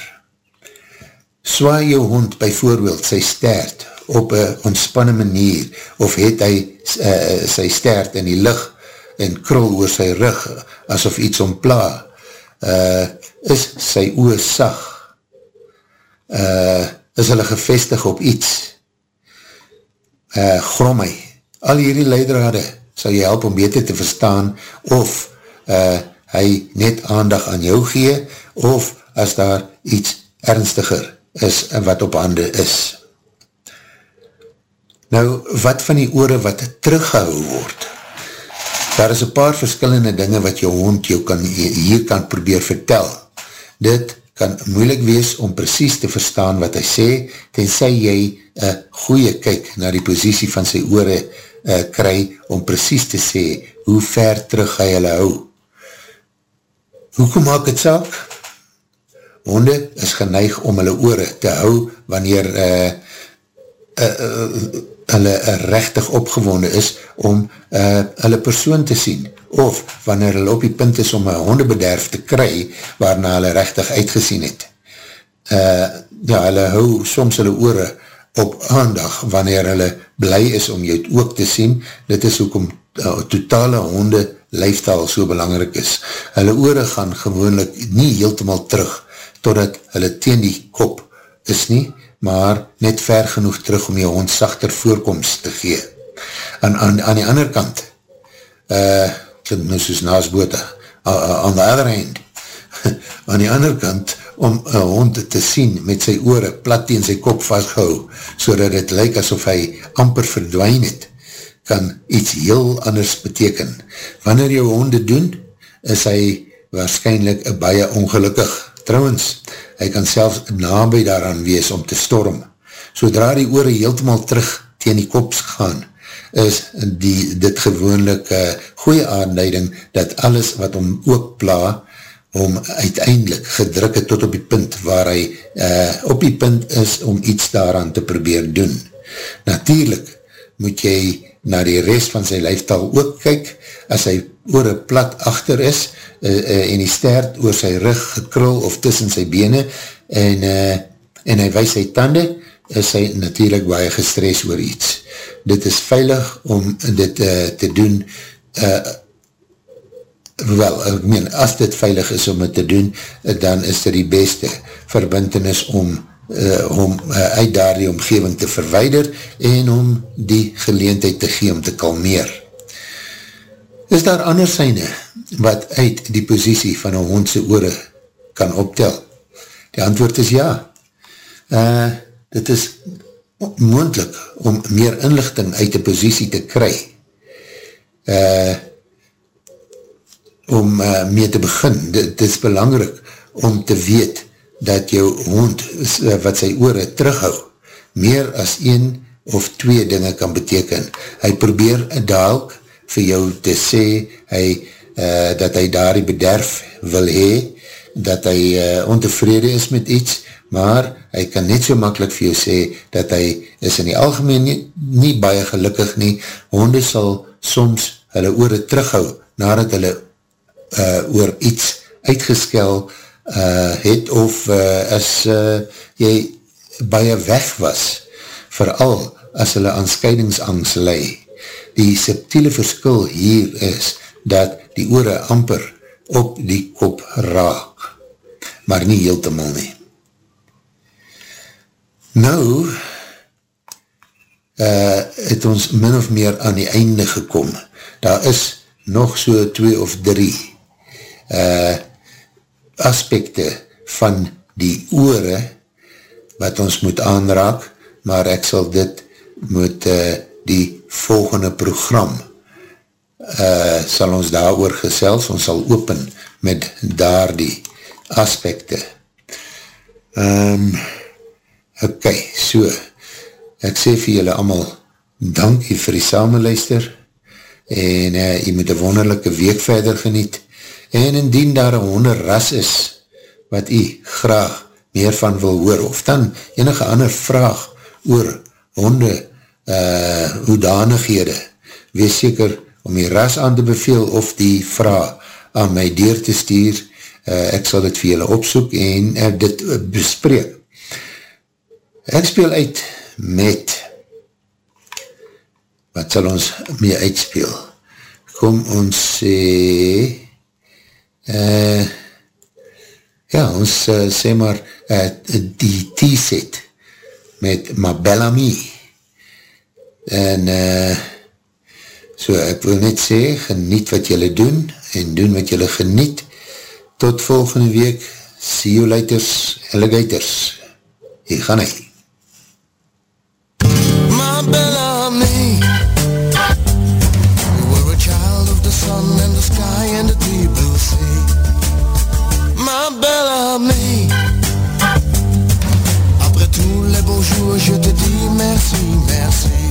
Swaai jou hond by voorbeeld sy stert op een ontspanne manier of het hy uh, sy stert in die licht en krul oor sy rug asof iets ompla uh, is sy oor sag uh, is hulle gevestig op iets uh, grom hy. Al hierdie leidrade sal jy help om beter te verstaan of uh, hy net aandag aan jou gee of as daar iets ernstiger is en wat op hande is Nou, wat van die oore wat teruggehou word? Daar is een paar verskillende dinge wat jou hond jou kan, hier kan probeer vertel. Dit kan moeilik wees om precies te verstaan wat hy sê, tenzij jy een goeie kyk na die posiesie van sy oore uh, kry om precies te sê hoe ver terug hy hulle hou. Hoekom maak het saak? Honde is geneig om hulle oore te hou wanneer uh, uh, uh, hulle rechtig opgewonde is om uh, hulle persoon te sien of wanneer hulle op die punt is om een hondebederf te kry waarna hulle rechtig uitgesien het. Uh, ja, hulle hou soms hulle oore op aandag wanneer hulle bly is om jou ook te sien. Dit is ook om uh, totale honde leeftaal so belangrijk is. Hulle oore gaan gewoonlik nie heeltemaal terug totdat hulle teen die kop is nie, maar net ver genoeg terug om jou hond sachter voorkomst te gee. En aan, aan die ander kant, uh, nou soos naasbote, aan the other hand, aan die ander kant, om een hond te sien met sy oore plat tegen sy kop vastgehou, so dat het lyk asof hy amper verdwijn het, kan iets heel anders beteken. Wanneer jou honde doen, is hy waarschijnlijk baie ongelukkig. Trouwens, hy kan selfs nabij daaraan wees om te storm. Sodra die oore heeltemaal terug teen die kops gaan, is die, dit gewoonlik uh, goeie aanleiding dat alles wat om ook pla, om uiteindelik gedruk het tot op die punt waar hy uh, op die punt is om iets daaraan te probeer doen. Natuurlijk moet jy na die rest van sy lijftal ook kyk, as hy oor een plat achter is, uh, uh, en die stert oor sy rug gekrul of tussen sy bene, en, uh, en hy wees sy tande, is hy natuurlijk baie gestres oor iets. Dit is veilig om dit uh, te doen, uh, wel, ek meen, as dit veilig is om het te doen, uh, dan is dit die beste verbintenis om uh, om uh, uit daar die omgeving te verweider en om die geleentheid te gee om te kalmeer. Is daar anders syne wat uit die posiesie van een hondse oore kan optel? Die antwoord is ja. Uh, dit is moendlik om meer inlichting uit die posiesie te kry. Uh, om uh, mee te begin. Dit is belangrijk om te weet dat jou hond eh, wat sy oore terughou, meer as een of twee dinge kan beteken. Hy probeer dalk vir jou te sê hy, uh, dat hy daar die bederf wil hee, dat hy uh, ontevrede is met iets, maar hy kan net so makkelijk vir jou sê dat hy is in die algemeen nie, nie baie gelukkig nie. Honde sal soms hulle oore terughou nadat hulle uh, oor iets uitgeskel uh, het of uh, as uh, jy baie weg was, vooral as hulle aan scheidingsangst lei. Die subtiele verskil hier is dat die oore amper op die kop raak, maar nie heeltemal nie. Nou, uh, het ons min of meer aan die einde gekom. Daar is nog so twee of drie uh, aspekte van die oore wat ons moet aanraak, maar ek sal dit met uh, die volgende program uh, sal ons daar oor gesels, ons sal open met daar die aspekte. Um, ok, so, ek sê vir julle allemaal dankie vir die samenluister en uh, jy moet een wonderlijke week verder geniet en indien daar een honder ras is wat jy graag meer van wil hoor of dan enige ander vraag oor honde uh, hoedanighede wees seker om die ras aan te beveel of die vraag aan my deur te stuur. Uh, ek sal dit vir julle opsoek en uh, dit bespreek. Ek speel uit met wat sal ons mee uitspeel? Kom ons sê uh, ja ons uh, sê maar uh, die T-set met Mabellamy en uh, so ek wil net sê geniet wat jylle doen en doen wat jylle geniet. Tot volgende week. See you later alligators. Hier gaan hy. Mabellamy You were a child of the sun and the sky and the deep blue sea. Mabellamy Après tous les beaux jours je te dis merci, merci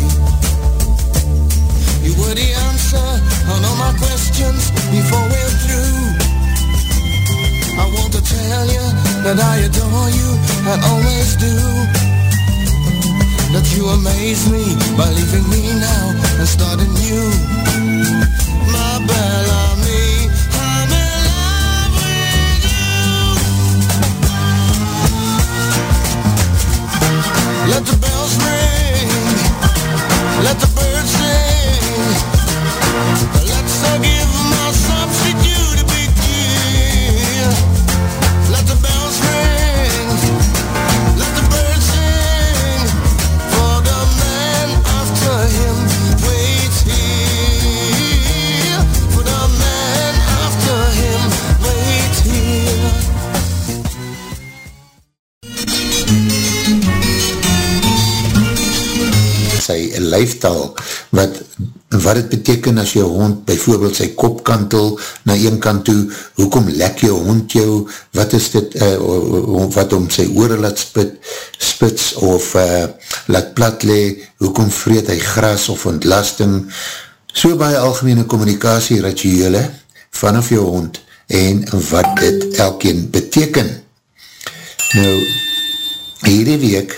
You were the answer on all my questions before we're through. I want to tell you that I adore you and always do. That you amaze me by leaving me now and starting new. My Bellamy. Let the bells ring, let the birds sy lijftaal, wat, wat het beteken as jou hond bijvoorbeeld sy kop kantel na een kant toe, hoekom lek jou hond jou, wat is dit, uh, wat om sy oore laat spit, spits of uh, laat plat le, hoekom vreet hy gras of ontlasting, so baie algemene communicatie rituele vanaf jou hond en wat dit elkeen beteken. Nou, hierdie week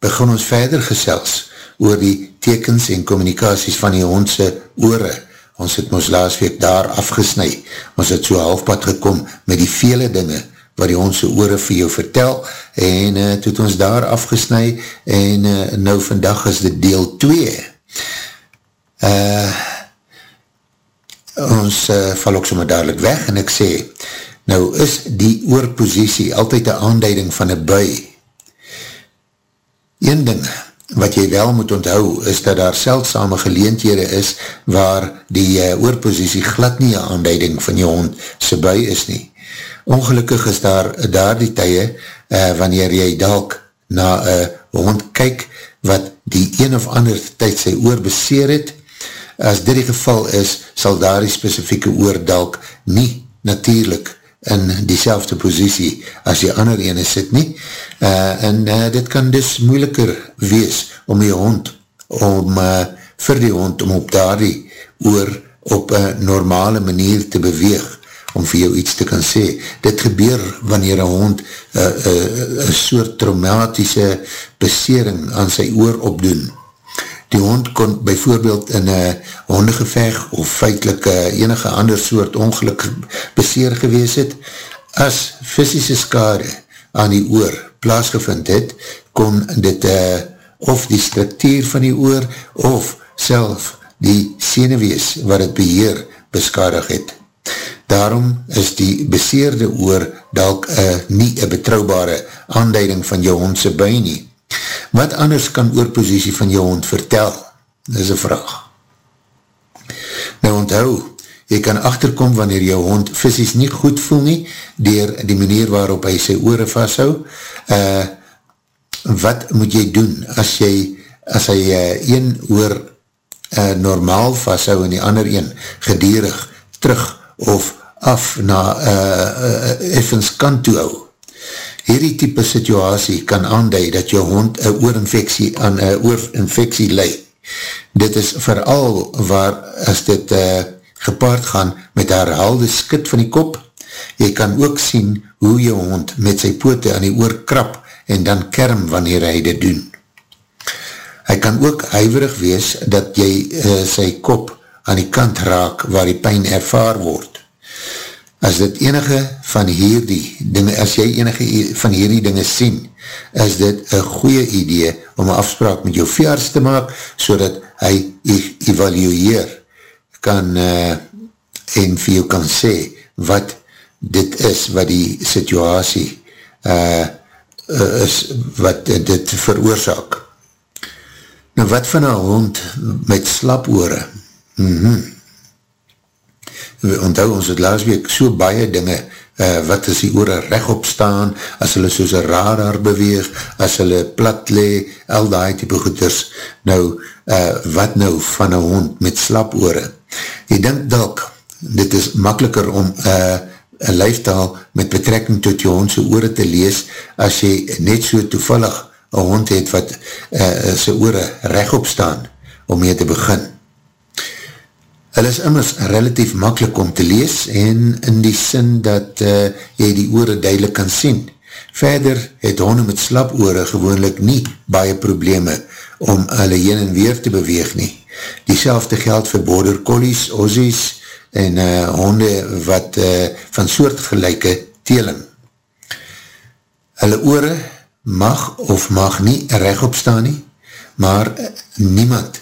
begin ons verder gesels oor die tekens en communicaties van die hondse oore. Ons het ons laas week daar afgesnui. Ons het so halfpad gekom met die vele dinge wat die hondse oore vir jou vertel en uh, toe het ons daar afgesnui en uh, nou vandag is dit deel 2. Uh, ons uh, val ook sommer dadelijk weg en ek sê, nou is die oorpositie altyd een aanduiding van een bui. Een ding, wat jy wel moet onthou, is dat daar seldsame geleentede is waar die uh, oorpositie glad nie een aanduiding van jou hond sy bui is nie. Ongelukkig is daar daar die tye, uh, wanneer jy dalk na een uh, hond kyk, wat die een of ander tyd sy oor beseer het, as dit die geval is, sal daar die specifieke oor dalk nie natuurlijk in die selfde posiesie as die ander ene sit nie. Uh, en uh, dit kan dus moeiliker wees om die hond, om uh, vir die hond, om op daar die oor op een normale manier te beweeg, om vir jou iets te kan sê. Dit gebeur wanneer een hond een uh, uh, uh, soort traumatische besering aan sy oor opdoen die hond kon bijvoorbeeld in een hondengeveg of feitlik enige ander soort ongeluk beseer gewees het, as fysische skade aan die oor plaasgevind het, kon dit uh, of die structuur van die oor of self die senewees wat het beheer beskadig het. Daarom is die beseerde oor dalk uh, nie een betrouwbare aanduiding van jou hondse bui nie. Wat anders kan oorpositie van jou hond vertel? Dit is een vraag. Nou onthou, jy kan achterkom wanneer jou hond visies nie goed voel nie, dier die manier waarop hy sy oore vasthou. Uh, wat moet jy doen as jy, as hy uh, een oor uh, normaal vasthou en die ander een gedierig terug of af na uh, uh, effens kant toe hou? Hierdie type situasie kan aanduid dat jou hond een oorinfectie aan een oorinfectie leid. Dit is vooral waar as dit uh, gepaard gaan met herhaalde skit van die kop. Jy kan ook sien hoe jou hond met sy poote aan die oor krap en dan kerm wanneer hy dit doen. Hy kan ook huiverig wees dat jy uh, sy kop aan die kant raak waar die pijn ervaar word. As dit enige van hierdie dinge, as jy enige van hierdie dinge sien, is dit een goeie idee om een afspraak met jou veearts te maak, so dat hy evalueer kan uh, en vir jou kan sê wat dit is, wat die situasie uh, is, wat dit veroorzaak. Nou wat van een hond met slapoore? Mhm. Mm onthou ons het laas week so baie dinge, uh, wat as die oore rechtop staan, as hulle soos een radar beweeg, as hulle plat le, al die type goeders, nou, uh, wat nou van een hond met slap oore? Jy denk dalk, dit is makkeliker om uh, een lijftaal met betrekking tot jou hondse oore te lees, as jy net so toevallig een hond het wat uh, sy oore rechtop staan, om mee te begin. Hulle is immers relatief makkelijk om te lees en in die sin dat uh, jy die oore duidelik kan sien. Verder het honde met slap oore gewoonlik nie baie probleme om hulle heen en weer te beweeg nie. Diezelfde geld vir border collies, ozies en uh, honde wat uh, van soortgelijke teling. Hulle oore mag of mag nie recht opstaan nie, maar niemand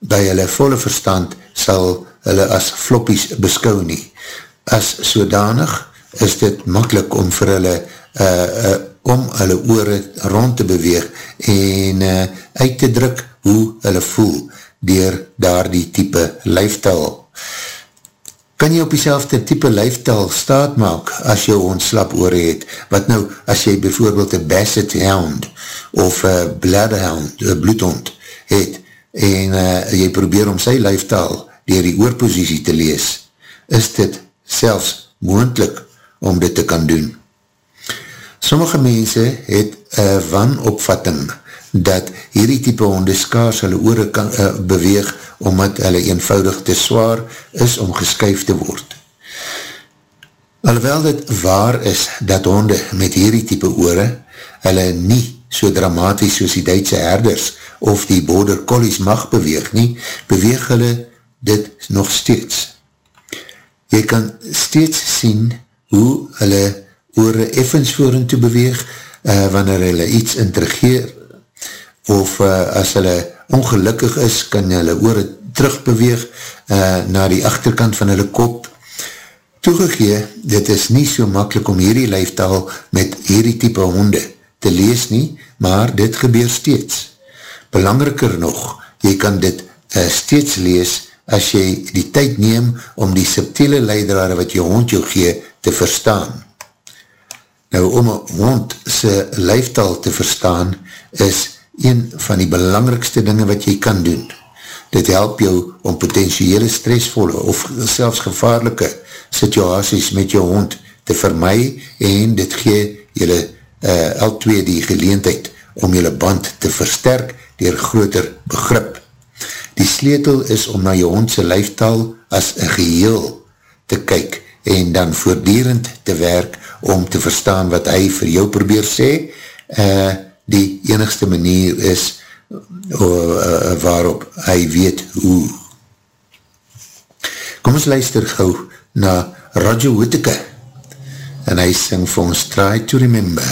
by hulle volle verstand sal hulle as floppies beskou nie. As sodanig is dit makkelijk om vir hulle uh, uh, om hulle oore rond te beweeg en uh, uit te druk hoe hulle voel dier daar die type lijftal. Kan jy op die type lijftal staat maak as jou ontslap oore het? Wat nou as jy bijvoorbeeld een basset hound of een bladderhound, een bloedhond het, en uh, jy probeer om sy lijftaal dier die oorpositie te lees, is dit selfs moendlik om dit te kan doen. Sommige mense het een wanopvatting dat hierdie type honde skaars hulle oore kan uh, beweeg omdat hulle eenvoudig te zwaar is om geskyf te word. Alhoewel dit waar is dat honde met hierdie type oore hulle nie so dramatisch soos die Duitse herders of die border collies mag beweeg nie, beweeg hulle dit nog steeds. Jy kan steeds sien hoe hulle oore effens voor en toe beweeg, uh, wanneer hulle iets intrigeer, of uh, as hulle ongelukkig is, kan hulle oore terugbeweeg uh, na die achterkant van hulle kop. Toegegee, dit is nie so makkelijk om hierdie lijftaal met hierdie type honde te lees nie, maar dit gebeur steeds. Belangriker nog, jy kan dit uh, steeds lees as jy die tyd neem om die subtiele leidrade wat jou hond jou gee te verstaan. Nou, om een hond sy lijftaal te verstaan is een van die belangrikste dinge wat jy kan doen. Dit help jou om potentiële stressvolle of selfs gevaarlike situaties met jou hond te vermaai en dit gee jylle uh, al twee die geleentheid om jylle band te versterk dier groter begrip. Die sleutel is om na jou hondse lijftaal as een geheel te kyk en dan voordierend te werk om te verstaan wat hy vir jou probeer sê. Uh, die enigste manier is uh, waarop hy weet hoe. Kom ons luister gauw na Roger Whittaker en hy sing vir ons Try to Remember.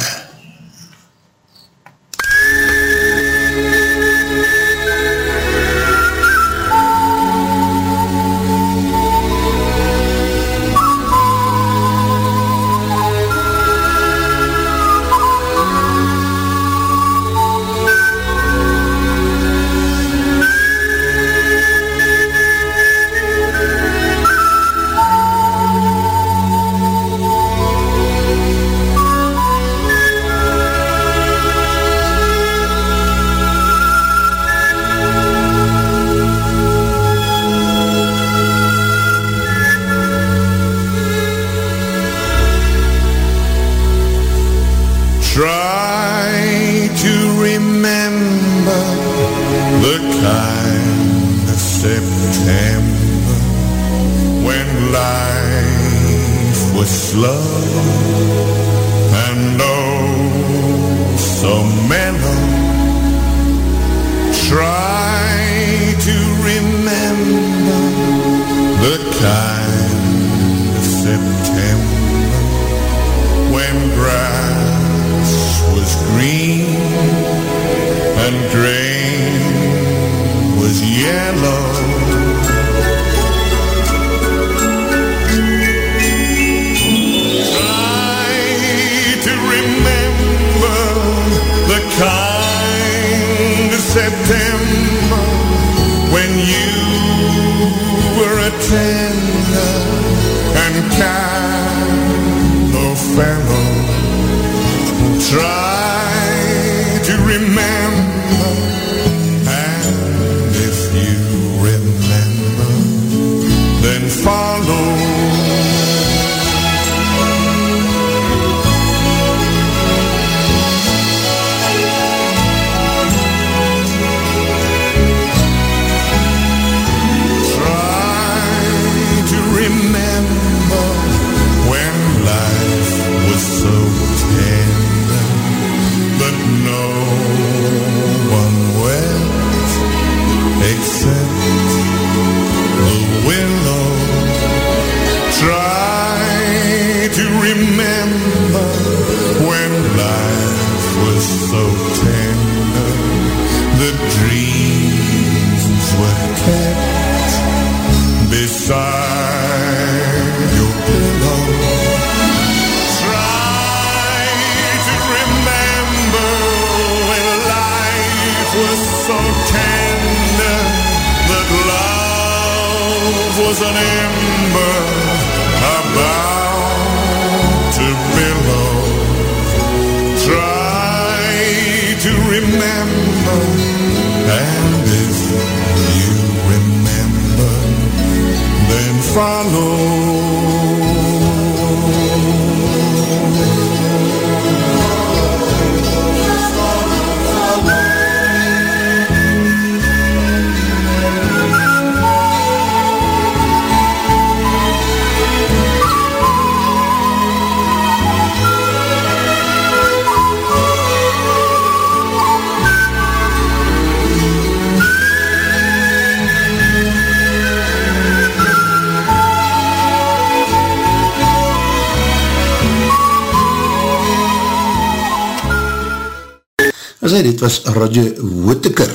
Roger Whittaker,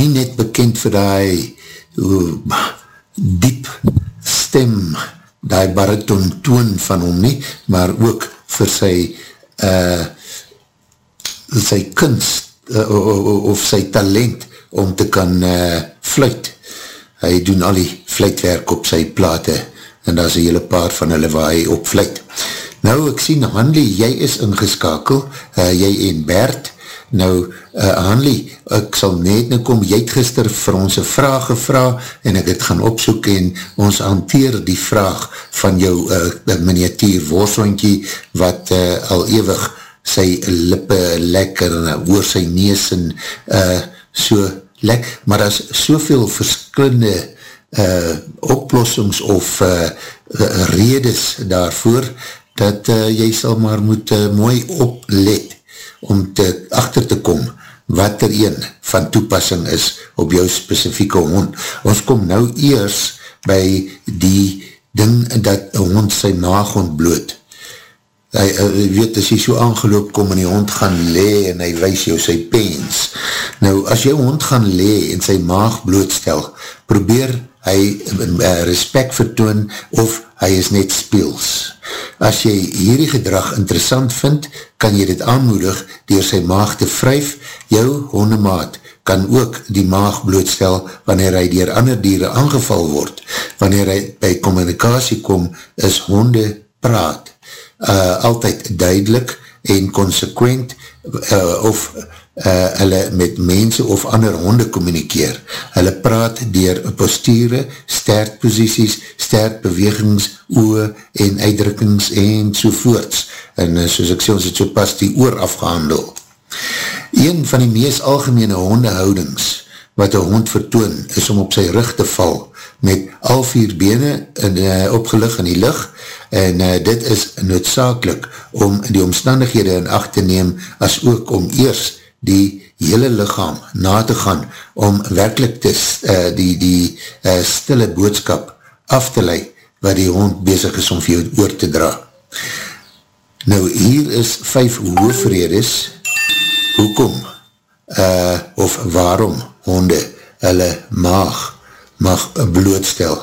nie net bekend vir die uh, diep stem, die bariton toon van hom nie, maar ook vir sy uh, sy kunst uh, of sy talent om te kan uh, fluit. Hy doen al die fluitwerk op sy plate en daar is een hele paar van hulle waar hy op fluit. Nou, ek sien, Hanlie, jy is ingeskakel, uh, jy en Bert, Nou, uh, Hanlie, ek sal net nou kom, jy het gister vir ons een vraag gevra en ek het gaan opsoek en ons hanteer die vraag van jou uh, miniatuur worswantjie wat uh, al ewig sy lippe lekker en oor sy nees en uh, so lek, maar daar is soveel verskillende uh, oplossings of uh, redes daarvoor dat uh, jy sal maar moet uh, mooi oplet om te, achter te kom wat er een van toepassing is op jou specifieke hond. Ons kom nou eers by die ding dat een hond sy maag ontbloot. Hy, hy weet, as hy so aangeloop kom en die hond gaan lee en hy wees jou sy pens. Nou, as jou hond gaan lee en sy maag blootstel, probeer hy uh, respect vertoon of hy is net speels. As jy hierdie gedrag interessant vind, kan jy dit aanmoedig door sy maag te vryf. Jou hondemaat kan ook die maag blootstel wanneer hy dier ander dieren aangeval word. Wanneer hy by communicatie kom, is honde praat. Uh, altyd duidelik en consequent uh, of uh, hulle met mense of ander honde communikeer. Hulle praat dier posture, sterk posities, sterk bewegings, oe en uitdrukkings en sovoorts. En uh, soos ek sê, ons het so pas die oor afgehandel. Een van die meest algemene hondehoudings wat een hond vertoon is om op sy rug te val met al vier bene in, uh, opgelig in die licht en uh, dit is noodzakelik om die omstandighede in acht te neem as ook om eers die hele lichaam na te gaan om werkelijk te, uh, die, die uh, stille boodskap af te leid wat die hond bezig is om vir jou oor te dra. Nou, hier is vijf hoofredes. Hoekom uh, of waarom honde hulle maag mag blootstel.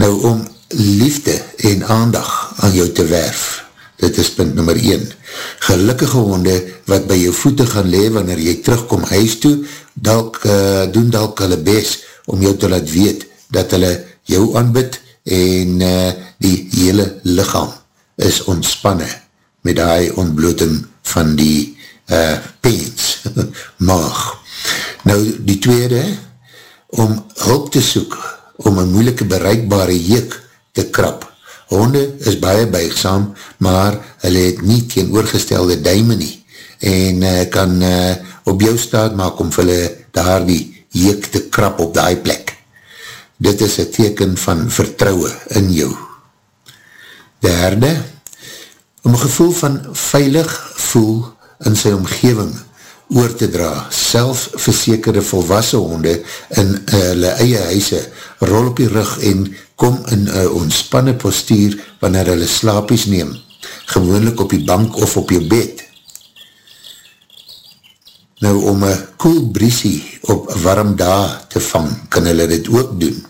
Nou, om liefde en aandag aan jou te werf, dit is punt nummer 1. Gelukkige honde wat by jou voete gaan lewe wanneer jy terugkom huis toe, dalk, uh, doen dalk hulle best om jou te laat weet dat hulle jou aanbid en uh, die hele lichaam is ontspanne met die ontbloting van die uh, pens, maag. Nou die tweede, om hulp te soek, om een moeilike bereikbare jeek te krap. Honde is baie buigsam, maar hulle het nie teen oorgestelde duime nie en uh, kan uh, op jou staat maak om vir hulle daar die jeek te krap op die plek dit is een teken van vertrouwe in jou. Derde, om gevoel van veilig voel in sy omgeving oor te dra, self versekerde volwassen honde in hulle eie huise, rol op die rug en kom in een ontspanne postuur wanneer hulle slapies neem, gewoonlik op die bank of op jou bed. Nou, om een koel cool briesie op warm da te vang, kan hulle dit ook doen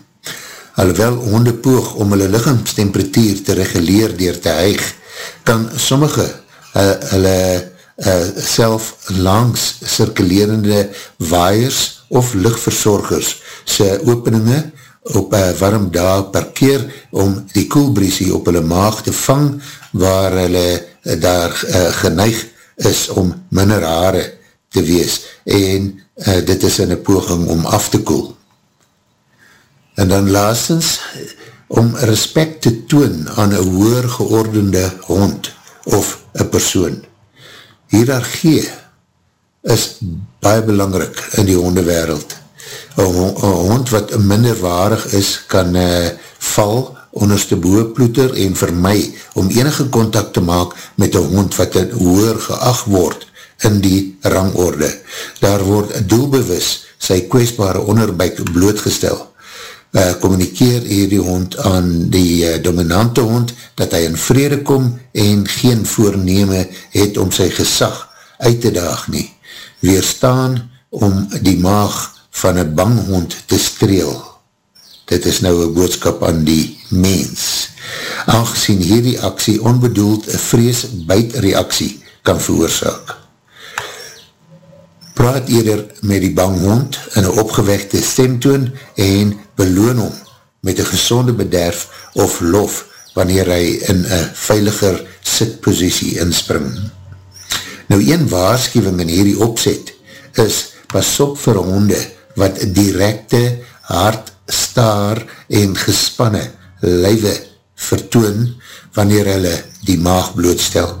alhoewel honde poog om hulle lichaamstemperatuur te reguleer dier te huig, kan sommige uh, hulle uh, self langs circulerende waaiers of lichtverzorgers sy openinge op een warm dag parkeer om die koelbriesie op hulle maag te vang waar hulle daar uh, geneig is om minder haare te wees en uh, dit is in een poging om af te koel. En dan laatstens, om respect te toon aan een hoer geordende hond of een persoon. Hierarchie is baie belangrik in die hondewereld. Een hond wat minderwaardig is, kan uh, val onderste boeploeter en vir my om enige contact te maak met een hond wat een hoer geacht word in die rangorde. Daar word doelbewus sy kwestbare onderbuik blootgestel uh, communikeer hierdie hond aan die uh, dominante hond, dat hy in vrede kom en geen voorneme het om sy gesag uit te daag nie. Weerstaan om die maag van een banghond te streel. Dit is nou een boodskap aan die mens. Aangezien hierdie aksie onbedoeld een vrees buitreaksie kan veroorzaak praat eerder met die banghond in een opgewekte stemtoon en beloon hom met een gezonde bederf of lof wanneer hy in een veiliger sitpositie inspring. Nou een waarschuwing in hierdie opzet is pas op vir honde wat directe hart, staar en gespanne lywe vertoon wanneer hulle die maag blootstel.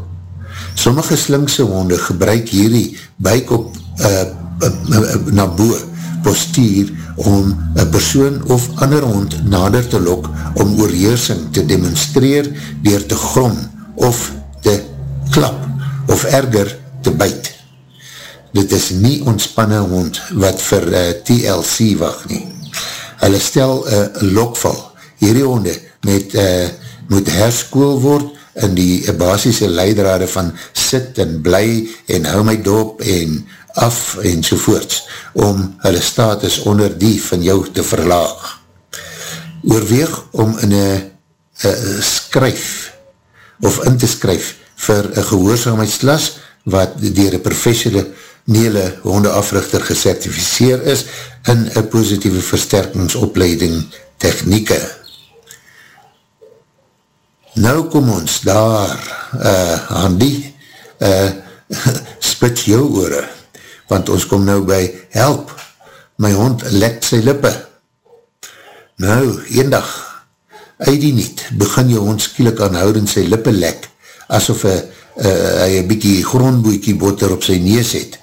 Sommige slinkse honde gebruik hierdie buik op uh, uh, na boe postuur om een persoon of ander hond nader te lok om oorheersing te demonstreer dier te grom of te klap of erger te byt. Dit is nie ontspanne hond wat vir uh, TLC wacht nie. Hulle stel uh, lokval. Hierdie honde met, uh, moet herskoel word in die basisse leidrade van sit en bly en hou my dop en af en sovoorts, om hulle status onder die van jou te verlaag. Oorweeg om in een skryf of in te skryf vir een gehoorzaamheidslas wat dier een professionele hondeafrichter gecertificeer is in een positieve versterkingsopleiding technieke. Nou kom ons daar, uh, Andy, uh, spit jou oore want ons kom nou by help, my hond lekt sy lippe. Nou, een dag, uit die niet, begin jou hond skielik aanhoud en sy lippe lek, asof hy uh, een bykie grondboekie boter op sy nees het.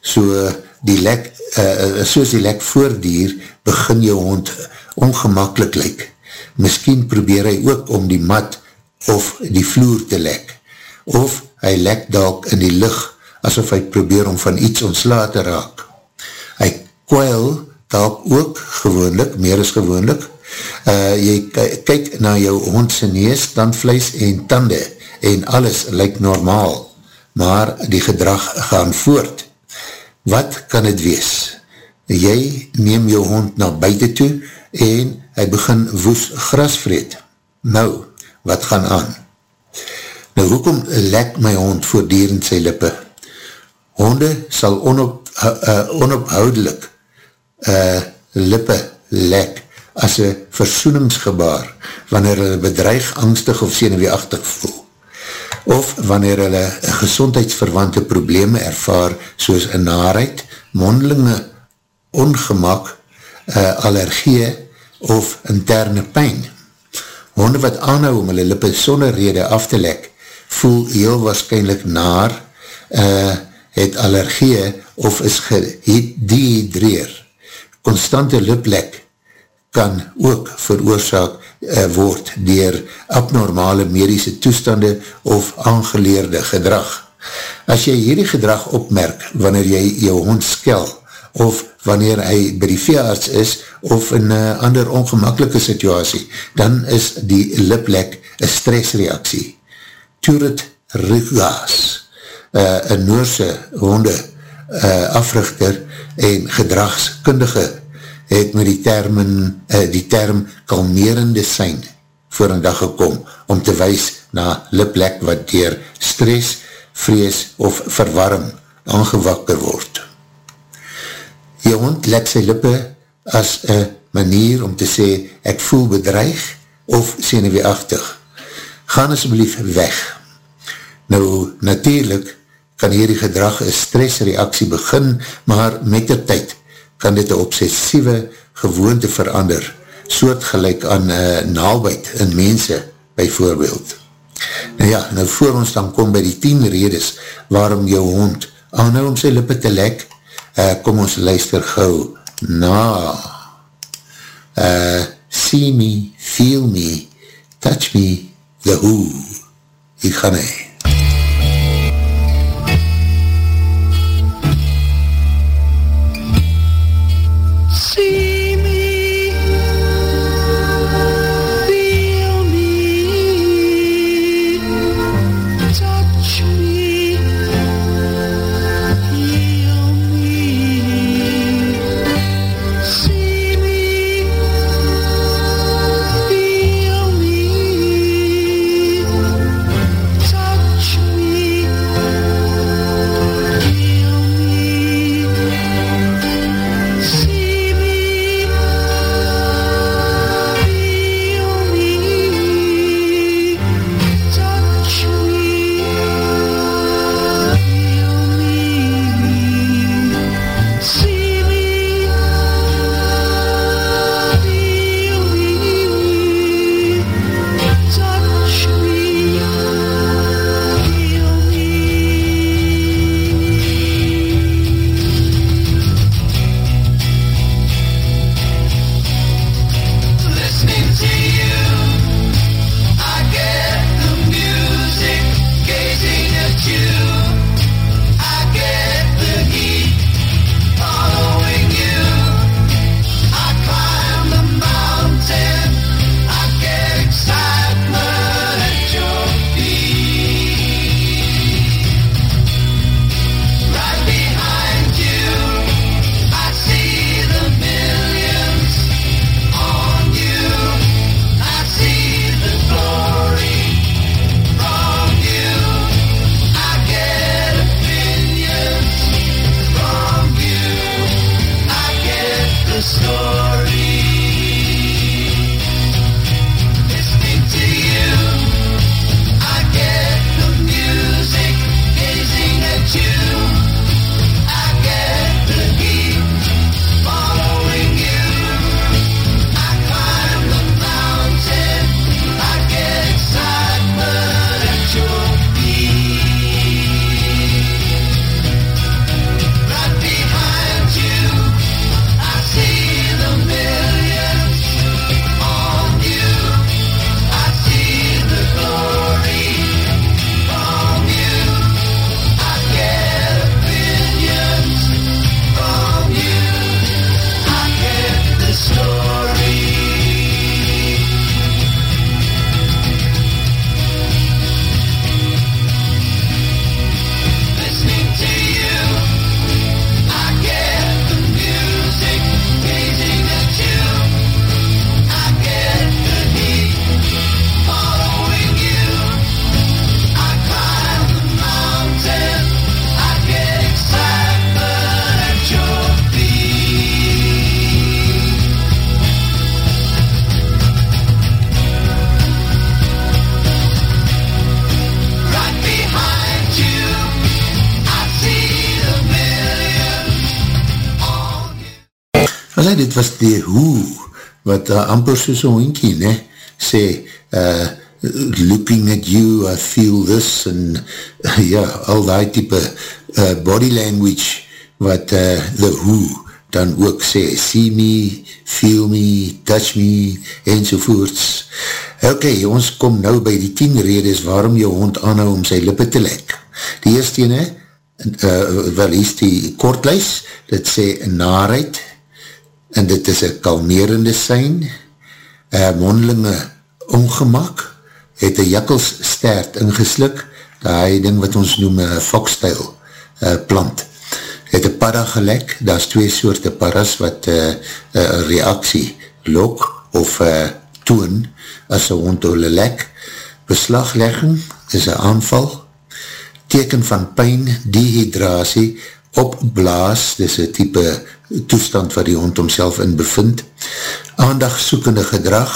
So, die lek, uh, soos die lek voordier, begin jou hond ongemakkelijk lyk. Miskien probeer hy ook om die mat of die vloer te lek. Of hy lek dalk in die licht, asof hy probeer om van iets ontsla te raak. Hy kwijl dalk ook gewoonlik, meer as gewoonlik. Uh, jy kyk na jou hondse nees, tandvlees en tande en alles lyk normaal, maar die gedrag gaan voort. Wat kan het wees? Jy neem jou hond na buiten toe en hy begin woes gras vreet. Nou, wat gaan aan? Nou, hoekom lek my hond voordierend sy lippe? Honde sal onop, uh, onophoudelik uh, lippe lek as een versoeningsgebaar wanneer hulle bedreig, angstig of seneweeachtig voel. Of wanneer hulle gezondheidsverwante probleme ervaar soos een naarheid, mondelinge ongemak, uh, allergie of interne pijn. Honde wat aanhou om hulle lippe sonder rede af te lek, voel heel waarschijnlijk naar, uh, het allergie of is gedehydreer. Constante liplek kan ook veroorzaak uh, word dier abnormale medische toestande of aangeleerde gedrag. As jy hierdie gedrag opmerk wanneer jy jou hond skel of wanneer hy by die veearts is of in een ander ongemakkelike situasie, dan is die liplek een stressreaksie. Turet Rigas, uh, een Noorse honde uh, africhter en gedragskundige het met die, termen, uh, die term kalmerende sein voor een dag gekom om te wees na liplek wat dier stress, vrees of verwarm aangewakker word. Je hond lek sy lippe as een manier om te sê ek voel bedreig of seneweeachtig. Gaan asblief weg. Nou, natuurlijk kan hierdie gedrag een stressreaksie begin, maar met die tyd kan dit een obsessieve gewoonte verander, soortgelijk aan uh, naalbuid in mense, bijvoorbeeld. Nou ja, nou voor ons dan kom by die 10 redes waarom jou hond aanhou om sy lippe te lek, uh, kom ons luister gauw na uh, See Me, Feel Me, Touch Me, The Who. Hier gaan hy. Allee, dit was die hoe, wat uh, amper soos een hoentje, ne, sê, uh, looking at you, I feel this, en uh, ja, al die type uh, body language, wat uh, the who dan ook sê, see me, feel me, touch me, enzovoorts. Ok, ons kom nou by die 10 redes waarom jou hond aanhou om sy lippe te lek. Die eerste ene, uh, wel is die kortlijs, dit sê naarheid, en dit is een kalmerende sein, uh, mondelinge ongemak, het een jakkels stert ingeslik, die ding wat ons noem een foxtail uh, plant, het een para gelek, daar is twee soorte paras wat uh, uh, reaksie lok of uh, toon as een hond hulle lek, beslaglegging is een aanval, teken van pijn, dehydrasie, opblaas, dis een type toestand waar die hond homself in bevind, aandagsoekende gedrag,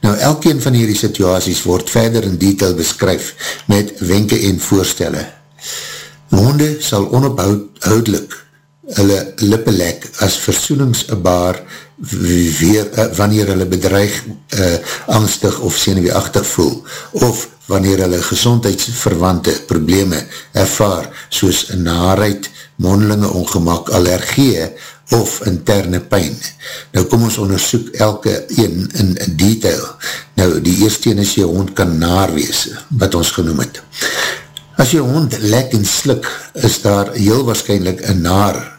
nou elkeen van hierdie situaties word verder in detail beskryf met wenke en voorstelle. Honde sal onophoudelik hulle lippe lek as versoeningsbaar weer, uh, wanneer hulle bedreig uh, angstig of senuweeachtig voel of wanneer hulle gezondheidsverwante probleme ervaar soos naarheid, mondelinge ongemak, allergie of interne pijn. Nou kom ons onderzoek elke een in detail. Nou die eerste een is jou hond kan naar wees, wat ons genoem het. As jou hond lek en slik, is daar heel waarschijnlijk een naar,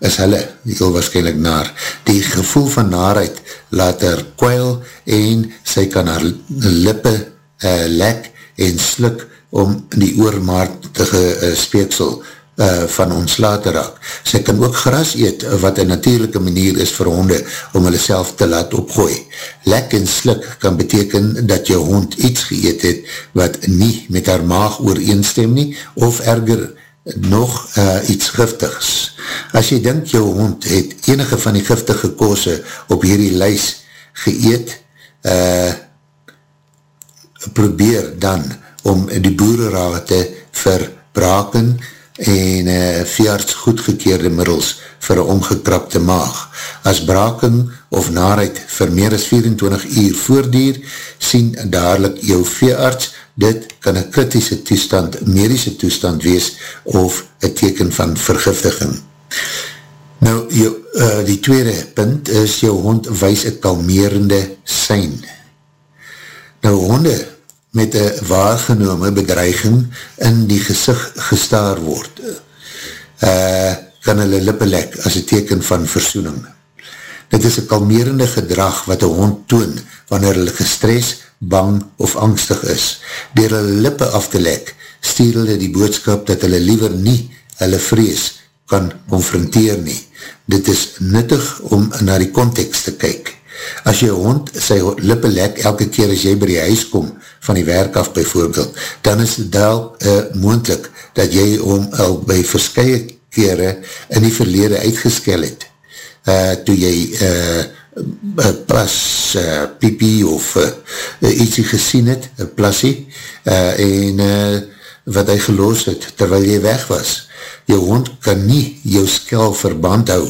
is hulle heel waarschijnlijk naar. Die gevoel van naarheid laat haar kwijl en sy kan haar lippe uh, lek en slik om die oormaartige uh, speeksel uh, van ons later raak. Sy kan ook gras eet, wat een natuurlijke manier is vir honde om hulle self te laat opgooi. Lek en slik kan beteken dat jou hond iets geëet het wat nie met haar maag ooreenstem nie, of erger nog uh, iets giftigs. As jy denk jou hond het enige van die giftige kose op hierdie lys geëet, uh, probeer dan om die boererale te verbraken en uh, veearts goedgekeerde middels vir een omgekrapte maag. As braking of naarheid vir meer as 24 uur voordier, sien dadelijk jou veearts, dit kan een kritische toestand, medische toestand wees of een teken van vergiftiging. Nou, jou, uh, die tweede punt is, jou hond wees een kalmerende sein. Nou, honde met een waargenome bedreiging in die gezicht gestaar word, uh, kan hulle lippe lek as een teken van versoening. Dit is een kalmerende gedrag wat een hond toon wanneer hulle gestres, bang of angstig is. Door hulle lippe af te lek, stuur hulle die boodskap dat hulle liever nie hulle vrees kan confronteer nie. Dit is nuttig om na die context te kyk. As jou hond sy lippe lek elke keer as jy by die huis kom, van die werk af bijvoorbeeld, dan is het wel uh, moendlik dat jy om al by verskye kere in die verlede uitgeskel het, uh, toe jy uh, plas, uh, pipi of uh, ietsie gesien het, een plasie, uh, en uh, wat hy geloos het, terwyl jy weg was. Jou hond kan nie jou skel verband hou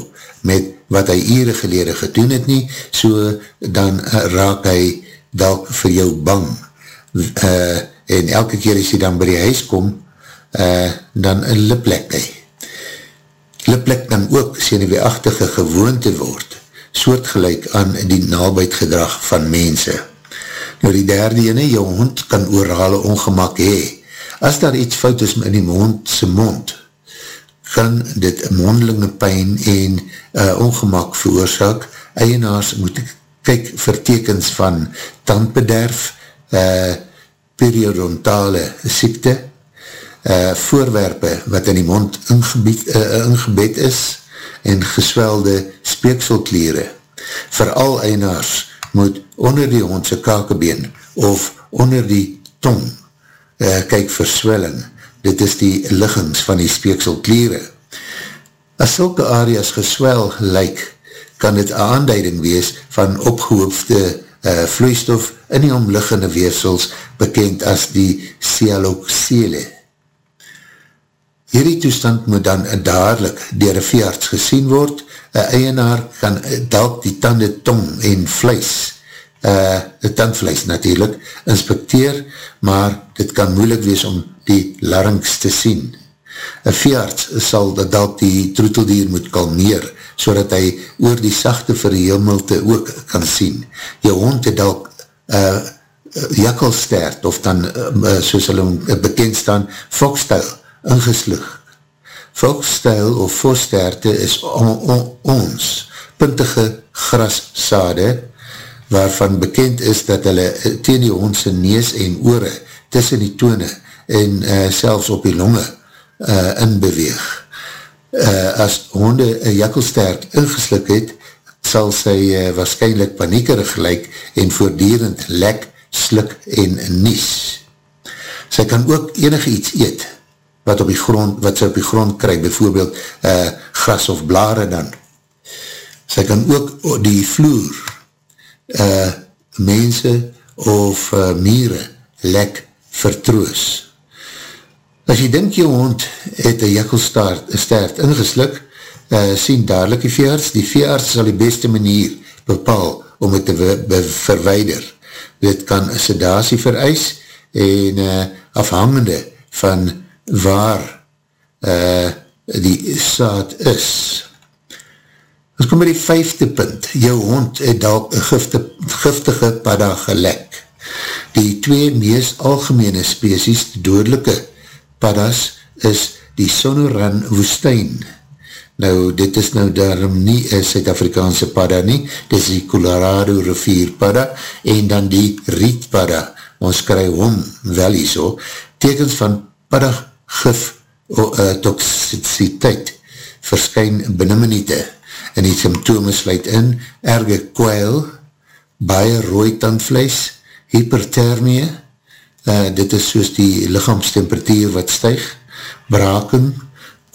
met wat hy ere gelede gedoen het nie, so dan raak hy dalk vir jou bang. Uh, en elke keer as jy dan by die huis kom, uh, dan liplek hy. Liplek kan ook senuweeachtige gewoonte word, soortgelijk aan die naalbuitgedrag van mense. Nou die derde ene, jou hond kan orale ongemak hee. As daar iets fout is in die mond, sy mond, kan dit mondelinge pijn en uh, ongemak veroorzaak. Eienaars moet kyk vir tekens van tandbederf, uh, periodontale siekte, uh, voorwerpe wat in die mond ingebied, uh, ingebed is en geswelde speekselkleere. Voor al eienaars moet onder die hondse kakebeen of onder die tong uh, kyk vir swelling dit is die liggings van die speekselkliere. As sulke areas geswel lyk, kan dit een aanduiding wees van opgehoofde uh, vloeistof in die omliggende weefsels bekend as die sialoxele. Hierdie toestand moet dan dadelijk dier een veearts gesien word. Een eienaar kan dalk die tande tong en vlees, uh, tandvlees natuurlijk, inspecteer, maar dit kan moeilik wees om die larynx te sien. Een veearts sal dalk die troeteldier moet kalmeer, so dat hy oor die sachte verheelmilte ook kan sien. Jou hond het dalk uh, jakkelstert, of dan, uh, soos hulle bekend staan, fokstijl, ingeslig. Volkstijl of voorsterte is on, on, ons puntige grassade waarvan bekend is dat hulle teen die hondse nees en oore tussen die tone en uh, selfs op die longe uh, inbeweeg. Uh, as honde een jakkelstert ingeslik het, sal sy uh, waarschijnlijk paniekerig gelijk en voordierend lek, slik en nies. Sy kan ook enige iets eet, wat, op die grond, wat sy op die grond krijg, bijvoorbeeld uh, gras of blare dan. Sy kan ook die vloer uh, mense of uh, miere lek vertroos. As jy denk jou hond het een jakkelstaart ingeslik, uh, sien dadelijk die veearts. Die veearts sal die beste manier bepaal om het te verweider. Dit kan sedatie vereis en uh, afhangende van waar uh, die saad is. Ons kom by die vijfde punt. Jou hond het dalk een gifte, giftige padda gelek. Die twee meest algemene species, dodelike paddas, is die Sonoran woestijn. Nou, dit is nou daarom nie een Suid-Afrikaanse padda nie, dit is die Colorado rivier padda, en dan die riet padda, ons kry hom wel hier so, tekens van padda gif o, uh, toxiciteit verskyn binnen minute en die symptome sluit in erge kwijl, baie rooi tandvlees, hyperthermie, uh, dit is soos die lichaamstemperatuur wat stuig, braken,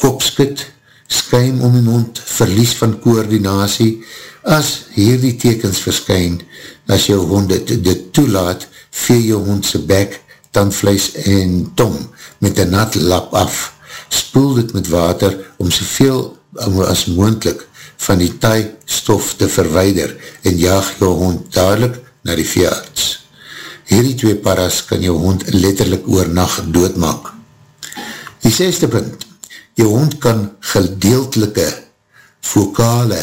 kopskit, skuim om die mond, verlies van koordinatie, as hierdie tekens verskyn, as jou hond dit, dit toelaat, vee jou hondse bek, tandvlees en tong, met een nat lap af, spoel dit met water om soveel as moendlik van die taai stof te verweider en jaag jou hond dadelijk na die veearts. Hierdie twee paras kan jou hond letterlijk oor nacht doodmaak. Die zesde punt, jou hond kan gedeeltelike vokale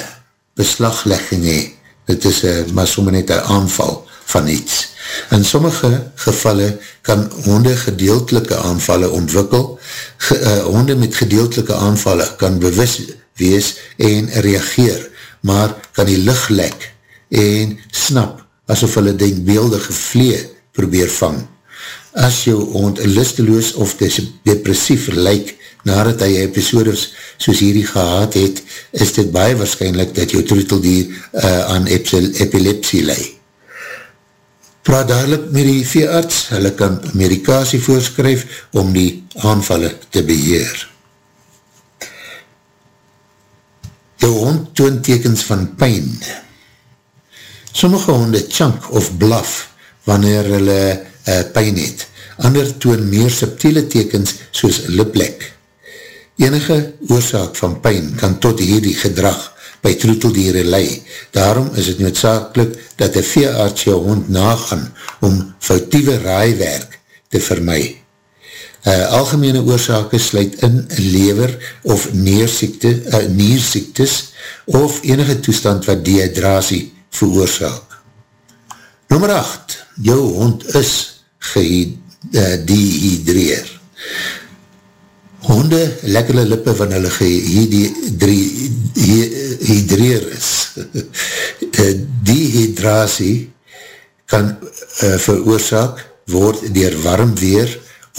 beslaglegging hee, dit is uh, maar sommer net een aanval van iets. In sommige gevalle kan honde gedeeltelike aanvalle ontwikkel. Ge, uh, honde met gedeeltelike aanvalle kan bewus wees en reageer, maar kan die licht lek en snap asof hulle denkbeeldige vlee probeer vang. As jou hond listeloos of depressief lyk nadat hy episodes soos hierdie gehad het, is dit baie waarschijnlijk dat jou troeteldier uh, aan epilepsie lyk praat dadelijk met die veearts, hulle kan medikasie voorskryf om die aanvallen te beheer. Jou hond toon tekens van pijn. Sommige honde chunk of blaf wanneer hulle uh, pijn het. Ander toon meer subtiele tekens soos liplek. Enige oorzaak van pijn kan tot hierdie gedrag by troeteldiere lei. Daarom is het noodzakelijk dat een veearts jou hond nagaan om foutieve raaiwerk te vermy. Uh, algemene oorzake sluit in lever of neersiekte, uh, niersiektes of enige toestand wat dehydrasie veroorzaak. Nummer 8. Jou hond is gedehydreer. Uh, honde lekker hulle lippe van hulle gehydreer is. Dehydrasie kan uh, veroorzaak word dier warm weer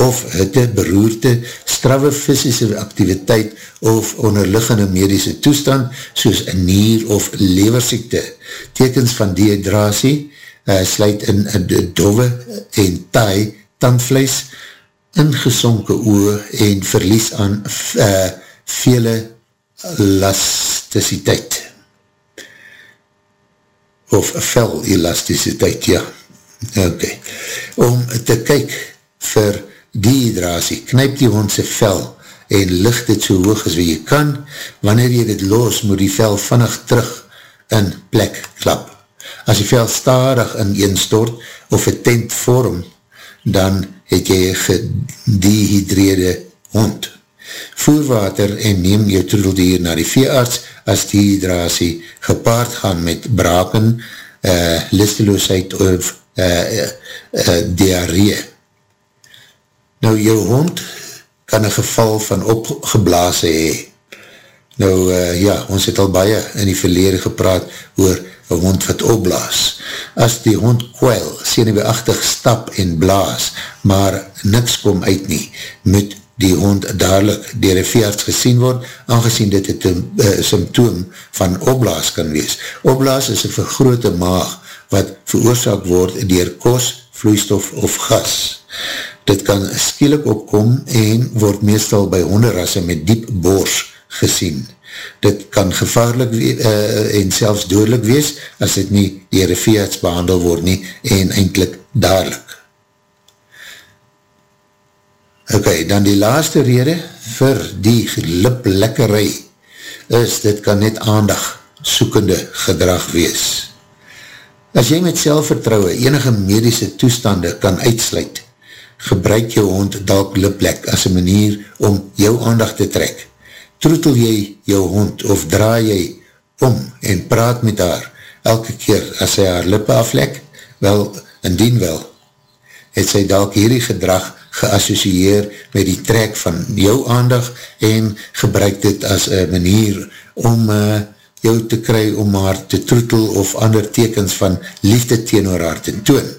of hitte, beroerte, straffe fysische activiteit of onderliggende medische toestand soos een nier of leversiekte. Tekens van dehydrasie uh, sluit in een dove en taai tandvlees, ingesonke oor en verlies aan uh, vele elasticiteit. Of vel elasticiteit, ja. Ok. Om te kyk vir dehydrasie, knyp die hondse vel en licht dit so hoog as wie jy kan. Wanneer jy dit los, moet die vel vannig terug in plek klap. As die vel starig in een stort of een tent vorm, dan het jy een gedehydreerde hond. Voer water en neem jou troedeldier na die veearts as dehydrasie gepaard gaan met braken, uh, listeloosheid of uh, uh, uh, diarree. Nou, jou hond kan een geval van opgeblaase hee. Nou, uh, ja, ons het al baie in die verlede gepraat oor een hond wat opblaas. As die hond kwijl, seneweachtig stap en blaas, maar niks kom uit nie, moet die hond dadelijk dier een veearts gesien word, aangezien dit een uh, symptoom van opblaas kan wees. Opblaas is een vergrote maag wat veroorzaak word dier kos, vloeistof of gas. Dit kan skielik opkom en word meestal by honderrasse met diep boors gesien. Dit kan gevaarlik uh, en selfs doodlik wees as dit nie dier een veearts behandel word nie en eindelijk dadelijk. Ok, dan die laaste rede vir die liplekkerij is, dit kan net aandag soekende gedrag wees. As jy met selfvertrouwe enige medische toestande kan uitsluit, gebruik jou hond dalk liplek as een manier om jou aandag te trek. Troetel jy jou hond of draai jy om en praat met haar elke keer as sy haar lippe aflek? Wel, indien wel, het sy dalk hierdie gedrag geassocieer met die trek van jou aandag en gebruik dit as een manier om uh, jou te kry om haar te troetel of ander tekens van liefde teenoor haar te toon.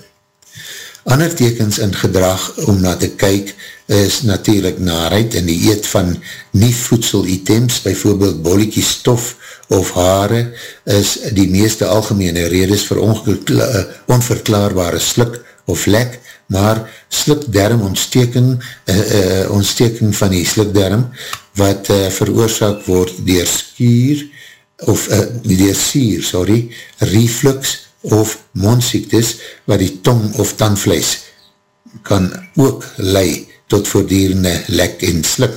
Ander tekens in gedrag om na te kyk is natuurlijk naarheid in die eet van nie voedsel items, bijvoorbeeld bolliekie stof of haare, is die meeste algemene redes vir onverklaarbare slik of lek, maar slikderm ontsteking, uh, uh, ontsteking van die slikderm, wat uh, veroorzaak word dier skier, of uh, dier sier, sorry, reflux of mondsiektes, wat die tong of tandvlees kan ook lei tot voordierende lek en slik.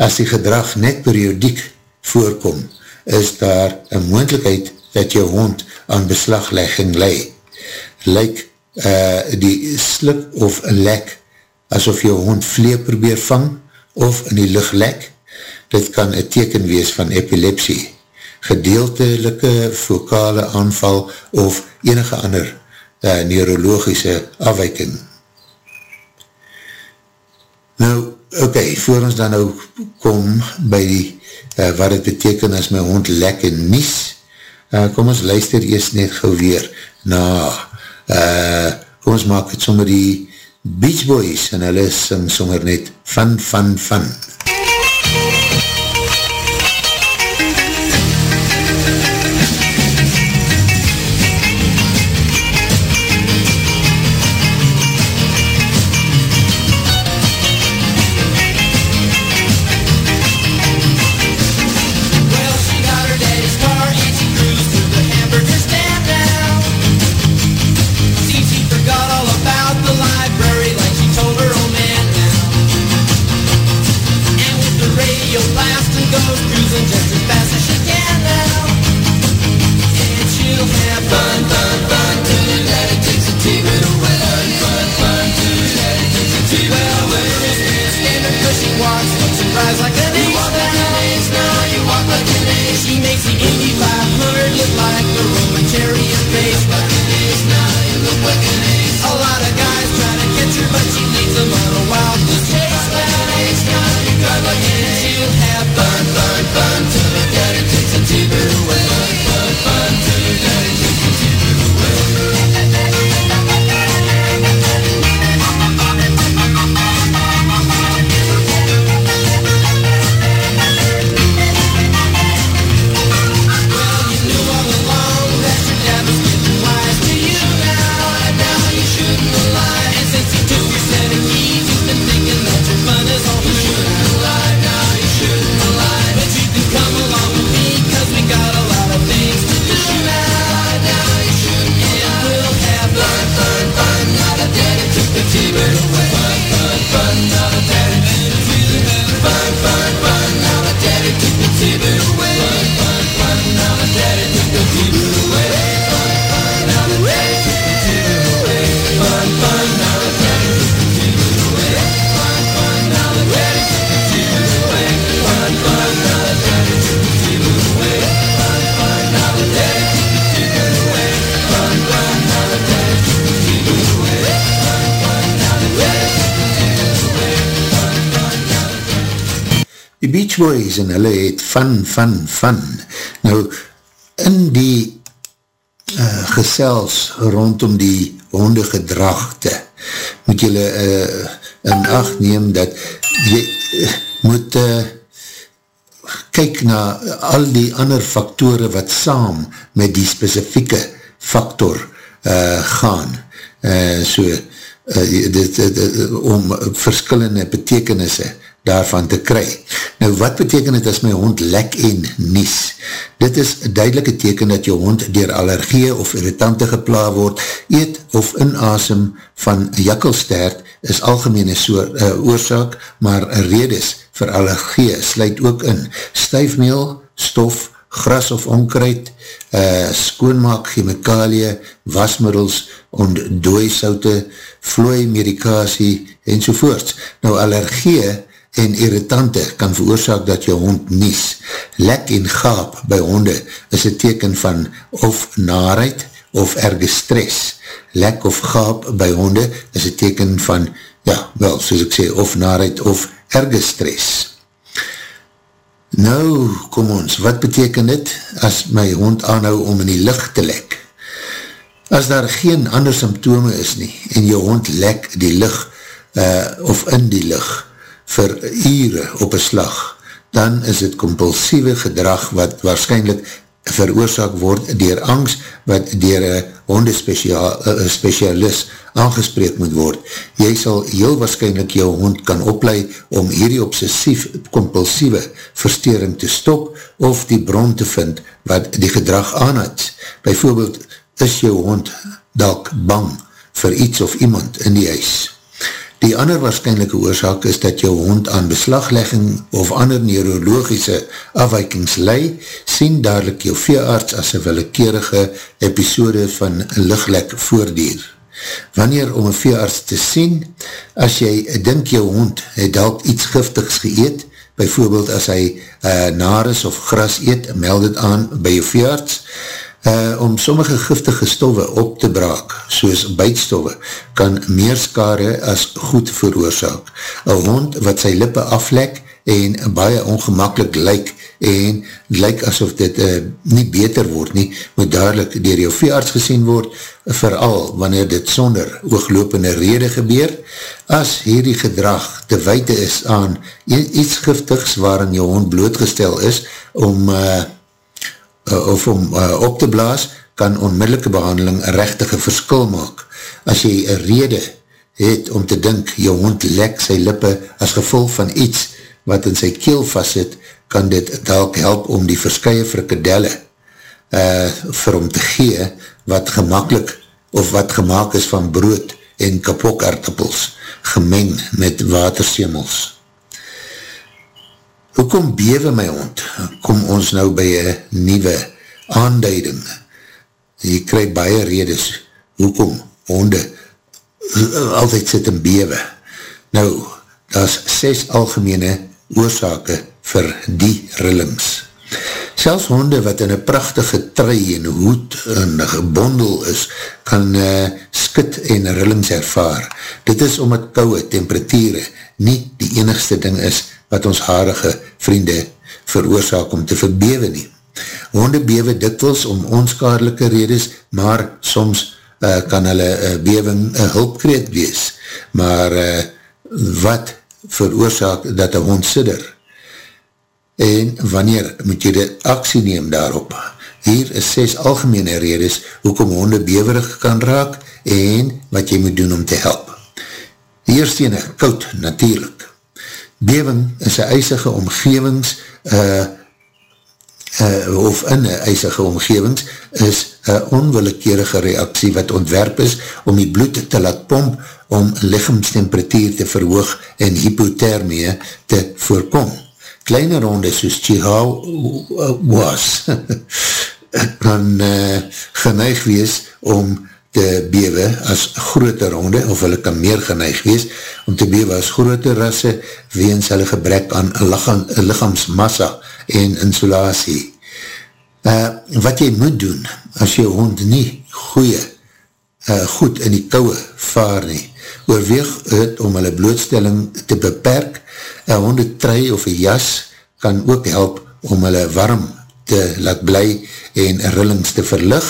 As die gedrag net periodiek voorkom, is daar een moendlikheid dat jou hond aan beslaglegging lei. Lyk uh, die slik of lek asof jou hond vlee probeer vang of in die lucht lek, dit kan een teken wees van epilepsie, gedeeltelike vokale aanval of enige ander uh, neurologische afwijking. Nou, oké, okay, voor ons dan nou kom by die, uh, wat het beteken as my hond lek en nies, uh, kom ons luister eerst net gauw weer na uh, kom ons maak het sommer die Beach Boys en hulle sing sommer net Fun, Fun, Fun. En hulle het van, van, van. Nou, in die uh, gesels rondom die hondegedragte, moet julle uh, in acht neem dat jy uh, moet uh, kyk na al die ander faktore wat saam met die specifieke faktor uh, gaan. Uh, so, uh, dit, dit, om verskillende betekenisse daarvan te kry. Nou wat beteken het as my hond lek en nies? Dit is duidelike teken dat jou hond dier allergie of irritante gepla word, eet of inasem van jakkelstert is algemene soor, uh, oorzaak, maar redes vir allergie sluit ook in stuifmeel, stof, gras of onkruid, uh, skoonmaak, chemikalie, wasmiddels, ontdooisoute, vlooi, medikasie, enzovoorts. Nou allergie en irritante kan veroorzaak dat jou hond nies. Lek en gaap by honde is een teken van of naarheid of erge stress. Lek of gaap by honde is een teken van, ja, wel, soos ek sê, of naarheid of erge stress. Nou, kom ons, wat beteken dit as my hond aanhou om in die licht te lek? As daar geen ander symptome is nie en jou hond lek die licht uh, of in die licht, vir ure op een slag, dan is het compulsieve gedrag wat waarschijnlijk veroorzaak word dier angst wat dier een hondespecialist aangespreek moet word. Jy sal heel waarschijnlijk jou hond kan oplei om hierdie obsessief compulsieve verstering te stop of die bron te vind wat die gedrag aanhoudt. Bijvoorbeeld is jou hond dalk bang vir iets of iemand in die huis. Die ander waarschijnlijke oorzaak is dat jou hond aan beslaglegging of ander neurologische afwijkings lei, sien dadelijk jou veearts as een willekeerige episode van lichtlek voordier. Wanneer om een veearts te sien, as jy dink jou hond het dalk iets giftigs geëet, bijvoorbeeld as hy uh, naris of gras eet, meld het aan by jou veearts, Uh, om sommige giftige stoffe op te braak, soos buitstoffe, kan meer skare as goed veroorzaak. Een hond wat sy lippe aflek en baie ongemakkelijk lyk en lyk asof dit uh, nie beter word nie, moet dadelijk dier jou veearts gesien word, vooral wanneer dit sonder ooglopende rede gebeur, as hierdie gedrag te weite is aan iets giftigs waarin jou hond blootgestel is, om uh, uh, of om uh, op te blaas, kan onmiddellike behandeling een rechtige verskil maak. As jy een rede het om te dink, jou hond lek sy lippe as gevolg van iets wat in sy keel vast het, kan dit dalk help om die verskye frikadelle uh, vir hom te gee, wat gemakkelijk of wat gemaakt is van brood en kapok aardappels, gemeng met watersemels. Hoekom bewe my hond? Kom ons nou by een nieuwe aanduiding. Jy krij baie redes. Hoekom honde altyd sit in bewe? Nou, daar is ses algemene oorzake vir die rillings. Selfs honde wat in een prachtige trui en hoed en gebondel is, kan uh, skit en rillings ervaar. Dit is omdat kouwe temperatuur nie die enigste ding is wat ons harige vriende veroorzaak om te verbewe nie. Honde bewe dikwils om onskadelike redes, maar soms uh, kan hulle uh, bewing een uh, hulpkreet wees. Maar uh, wat veroorzaak dat een hond sidder? En wanneer moet jy de aksie neem daarop? Hier is ses algemene redes hoekom honde bewerig kan raak en wat jy moet doen om te help. Die eerste ene, koud, natuurlijk. Bewing is een eisige omgevings uh, uh, of in een eisige omgevings is een onwillekeerige reaksie wat ontwerp is om die bloed te laat pomp om lichaamstemperatuur te verhoog en hypothermie te voorkom. Kleine ronde soos Chihuahuas kan uh, geneig wees om te bewe as groter honde, of hulle kan meer geneig wees, om te bewe as groter rasse, weens hulle gebrek aan lichaam, lichaamsmassa en insulatie. Uh, wat jy moet doen, as jy hond nie goeie, uh, goed in die kouwe vaar nie, oorweeg het om hulle blootstelling te beperk, een hondetrui of een jas kan ook help om hulle warm te laat bly en rillings te verlig,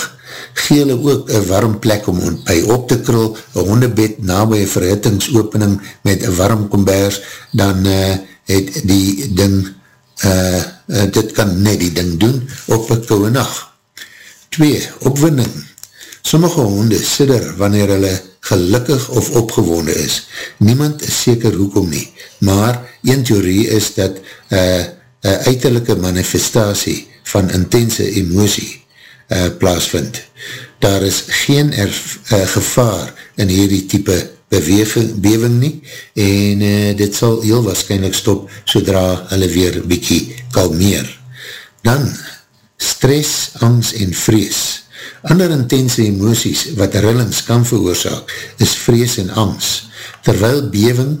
gee hulle ook een warm plek om by op te krul, een hondebed na by een verhittingsopening met een warm kombers, dan uh, het die ding, uh, uh, dit kan net die ding doen op een kouwe nacht. 2. Opwinding. Sommige honde sidder wanneer hulle gelukkig of opgewonde is. Niemand is seker hoekom nie, maar een theorie is dat uh, een uiterlijke manifestatie van intense emosie uh, plaasvind. Daar is geen erf, uh, gevaar in hierdie type beweging, bewing nie en uh, dit sal heel waarschijnlijk stop sodra hulle weer bykie kalmeer. Dan, stress, angst en vrees. Ander intense emoties wat rillings kan veroorzaak is vrees en angst. Terwyl bewing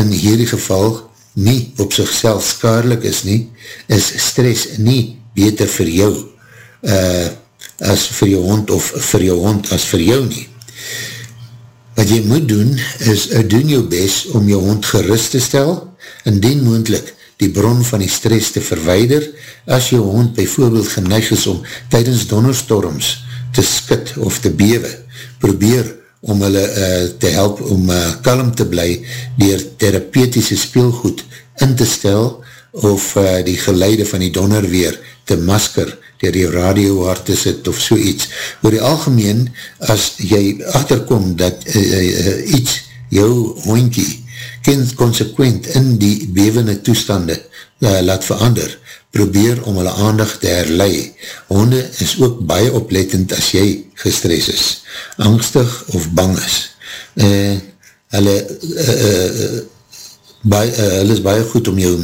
in hierdie geval nie op sigself skadelik is nie, is stress nie beter vir jou uh, as vir jou hond of vir jou hond as vir jou nie. Wat jy moet doen is uh, doen jou best om jou hond gerust te stel en dien moendlik die bron van die stress te verweider as jou hond bijvoorbeeld geneig is om tydens donderstorms te skit of te bewe. Probeer om hulle uh, te help om uh, kalm te bly dier therapeutische speelgoed in te stel of uh, die geleide van die donderweer te masker dier die radio hard te sit of so iets. Oor die algemeen, as jy achterkom dat uh, uh, iets jou hoinkie kind consequent in die bevende toestande uh, laat verander, probeer om hulle aandag te herlei. Honde is ook baie oplettend as jy gestres is, angstig of bang is. Uh, hulle, uh, uh, baie, uh, hulle is baie goed om jou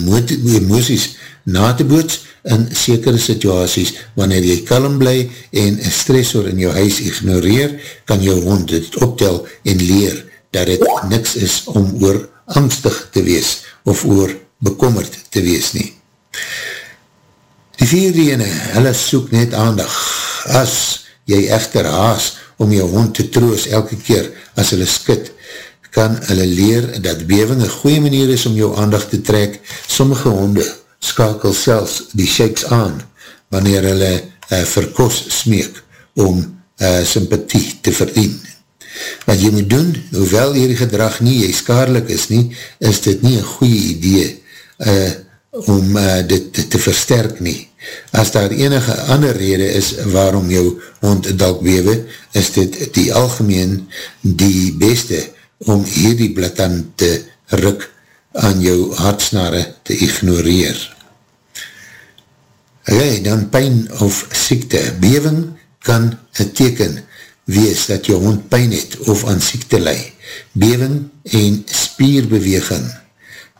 emoties na te boots in sekere situaties, wanneer jy kalm bly en een stressor in jou huis ignoreer, kan jou hond dit optel en leer dat het niks is om oor angstig te wees of oor bekommerd te wees nie. Die vierde ene, hulle soek net aandag. As jy echter haas om jou hond te troos elke keer as hulle skit, kan hulle leer dat beving een goeie manier is om jou aandag te trek. Sommige honde skakel selfs die shakes aan wanneer hulle uh, verkos smeek om uh, sympathie te verdien. Wat jy moet doen, hoewel hierdie gedrag nie jy skadelik is nie, is dit nie een goeie idee uh, om uh, dit te, te versterk nie. As daar enige ander rede is waarom jou hond dalk bewe, is dit die algemeen die beste om hierdie blatan te ruk aan jou hartsnare te ignoreer. Okay, dan pijn of siekte. Bewing kan een teken wees dat jou hond pijn het of aan siekte lei. Bewing en spierbeweging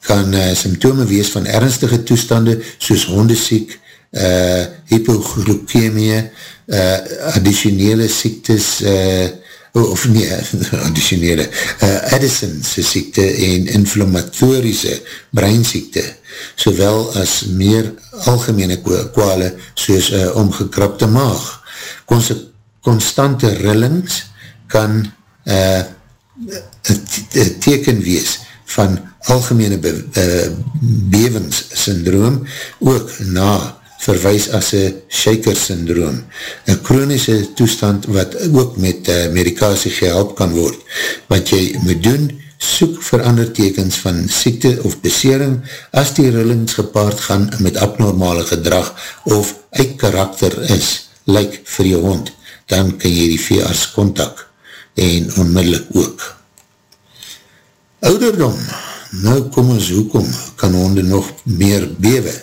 kan uh, symptome wees van ernstige toestande soos hondesiek, uh, hypoglycemie, uh, additionele siektes, uh, of nee, additionele, uh, Addison's siekte en inflammatorische breinsiekte, sowel as meer algemene kwale soos uh, omgekrapte maag. Conse constante rillings kan uh, teken wees van algemene be, uh, bevingssyndroom ook na verwijs as een shaker syndroom, een chronische toestand wat ook met uh, medikasie gehelp kan word. Wat jy moet doen, soek verandertekens van siekte of besering as die rillings gepaard gaan met abnormale gedrag of uit karakter is, lyk vir jou hond, dan kan jy die veearts kontak en onmiddellik ook. Ouderdom, nou kom ons hoekom kan honde nog meer bewe.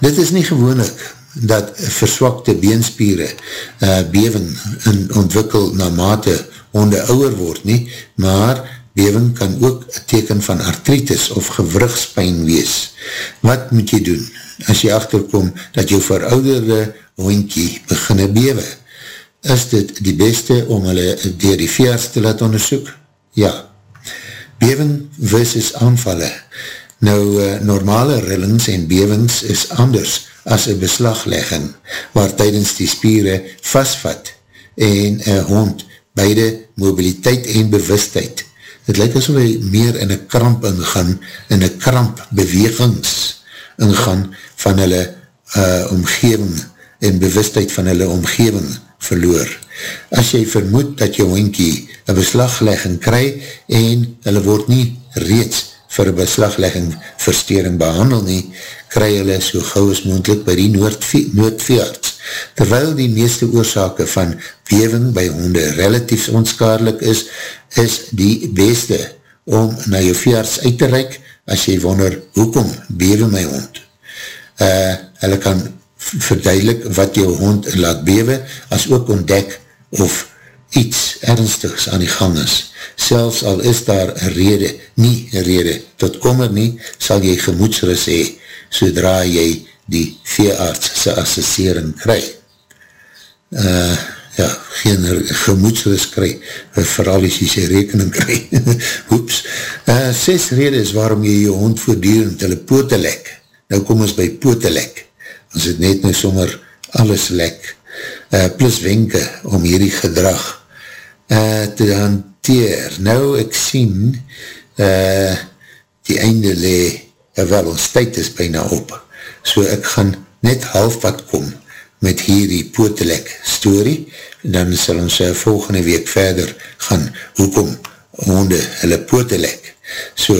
Dit is nie gewoonlik dat verswakte beenspiere uh, beving in ontwikkel na mate honde ouwer word nie, maar beving kan ook een teken van artritis of gewrugspijn wees. Wat moet jy doen as jy achterkom dat jou verouderde hondkie beginne bewe? is dit die beste om hulle dier die veearts te laat onderzoek? Ja. Beving versus aanvallen. Nou, uh, normale rillings en bevings is anders as een beslaglegging, waar tydens die spieren vastvat en een hond beide mobiliteit en bewustheid. Het lyk asof hy meer in een kramp ingaan, in een kramp bewegings ingaan van hulle uh, omgeving en bewustheid van hulle omgeving verloor. As jy vermoed dat jou honkie een beslaglegging kry en hulle word nie reeds vir beslaglegging verstering behandel nie, kry hulle so gauw as moendlik by die noodveearts. Terwyl die meeste oorzake van weving by honde relatief onskaarlik is, is die beste om na jou veearts uit te reik as jy wonder, hoekom bewe my hond? Uh, hulle kan verduidelik wat jou hond laat bewe, as ook ontdek of iets ernstigs aan die gang is. Selfs al is daar een rede, nie een rede, tot kommer nie, sal jy gemoedsris hee, sodra jy die veearts sy assessering kry. Uh, ja, geen gemoedsris kry, vooral as jy sy rekening kry. Oeps. Uh, ses rede is waarom jy jou hond voordierend hulle pote lek. Nou kom ons by pote lek as het net nou sommer alles lek, uh, plus wenke om hierdie gedrag uh, te hanteer. Nou ek sien, uh, die einde le, uh, wel ons tyd is bijna op, so ek gaan net half wat kom met hierdie potelek story, dan sal ons uh, volgende week verder gaan, hoekom honde hulle potelek. So,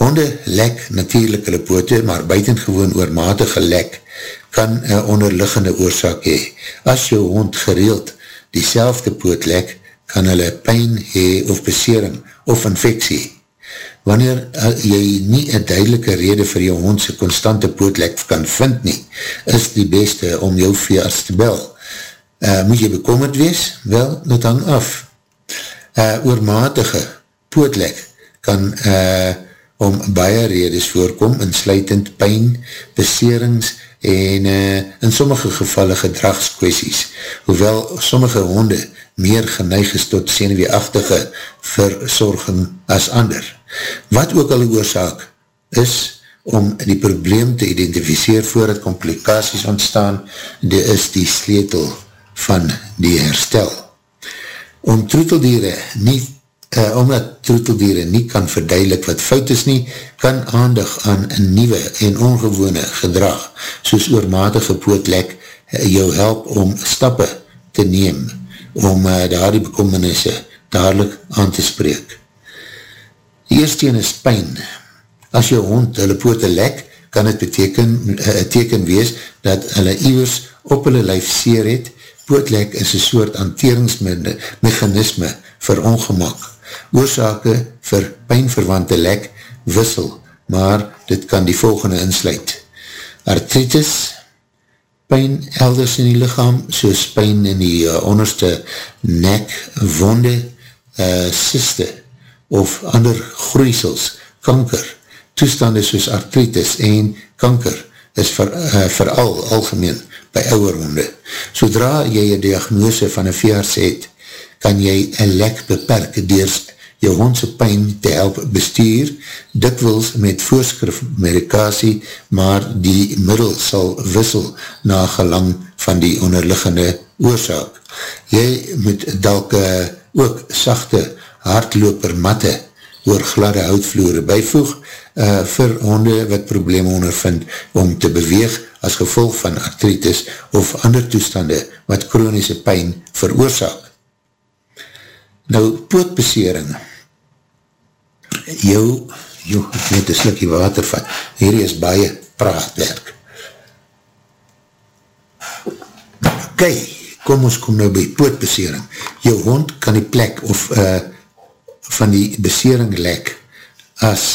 honde lek natuurlijk hulle pote, maar buitengewoon oormatige lek, kan een onderliggende oorzaak hee. As jou hond gereeld die selfde poot lek, kan hulle pijn hee of besering of infectie. Wanneer uh, jy nie een duidelike rede vir jou hondse constante pootlek kan vind nie, is die beste om jou veearts te bel. Uh, moet jy bekommerd wees? Wel, dit hang af. Uh, oormatige pootlek kan uh, om baie redes voorkom, insluitend pijn, beserings en uh, in sommige gevalle gedragskwesties, hoewel sommige honde meer geneig is tot seneweeachtige verzorging as ander. Wat ook al die oorzaak is om die probleem te identificeer voordat complicaties ontstaan, dit is die sleetel van die herstel. Om troeteldiere nie uh, omdat troeteldieren nie kan verduidelik wat fout is nie, kan aandig aan een nieuwe en ongewone gedrag, soos oormatige pootlek, uh, jou help om stappe te neem, om uh, daar die bekommernisse dadelijk aan te spreek. Die eerste een is pijn. As jou hond hulle poote lek, kan het beteken, uh, teken wees dat hulle iwers op hulle lijf seer het, pootlek is een soort hanteringsmechanisme vir ongemak Oorzake vir pijnverwante lek wissel, maar dit kan die volgende insluit. Artritis, pijn elders in die lichaam, soos pijn in die uh, onderste nek, wonde, uh, siste of ander groeisels, kanker, toestande soos artritis en kanker is vir, uh, vooral algemeen by ouwe honde. Sodra jy een diagnose van een veearts het, kan jy een lek beperk door jou hondse pijn te help bestuur, dikwils met voorskrif medikasie, maar die middel sal wissel na gelang van die onderliggende oorzaak. Jy moet dalke ook sachte hardloper matte oor gladde houtvloere bijvoeg uh, vir honde wat probleme ondervind om te beweeg as gevolg van artritis of ander toestande wat chronische pijn veroorzaak. Nou, pootbesering. Jou, jou, net een slikkie water vat. Hierdie is baie praatwerk. Ok, kom ons kom nou by pootbesering. Jou hond kan die plek of uh, van die besering lek as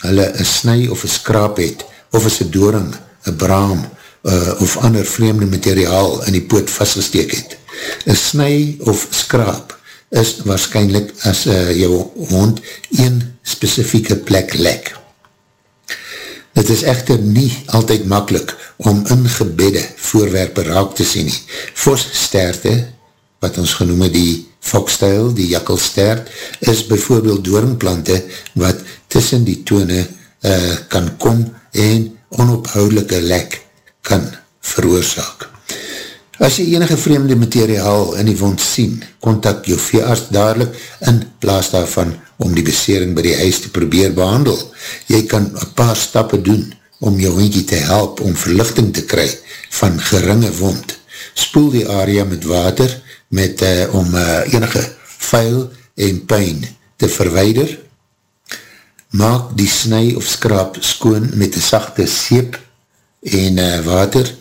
hulle een snij of een skraap het, of as een doring, een braam, uh, of ander vreemde materiaal in die poot vastgesteek het. Een snij of skraap is waarschijnlijk as uh, jou hond een specifieke plek lek. Het is echter nie altyd makkelijk om ingebedde voorwerpe raak te sien nie. Vossterte, wat ons genoem die foxtail, die jakkelstert, is bijvoorbeeld doornplante wat tussen die tone uh, kan kom en onophoudelike lek kan veroorzaak. As jy enige vreemde materiaal in die wond sien, kontak jou veearts dadelijk in plaas daarvan om die besering by die huis te probeer behandel. Jy kan een paar stappen doen om jou hondje te help om verlichting te kry van geringe wond. Spoel die area met water met, uh, om uh, enige vuil en pijn te verweider. Maak die snij of skraap skoon met een sachte seep en uh, water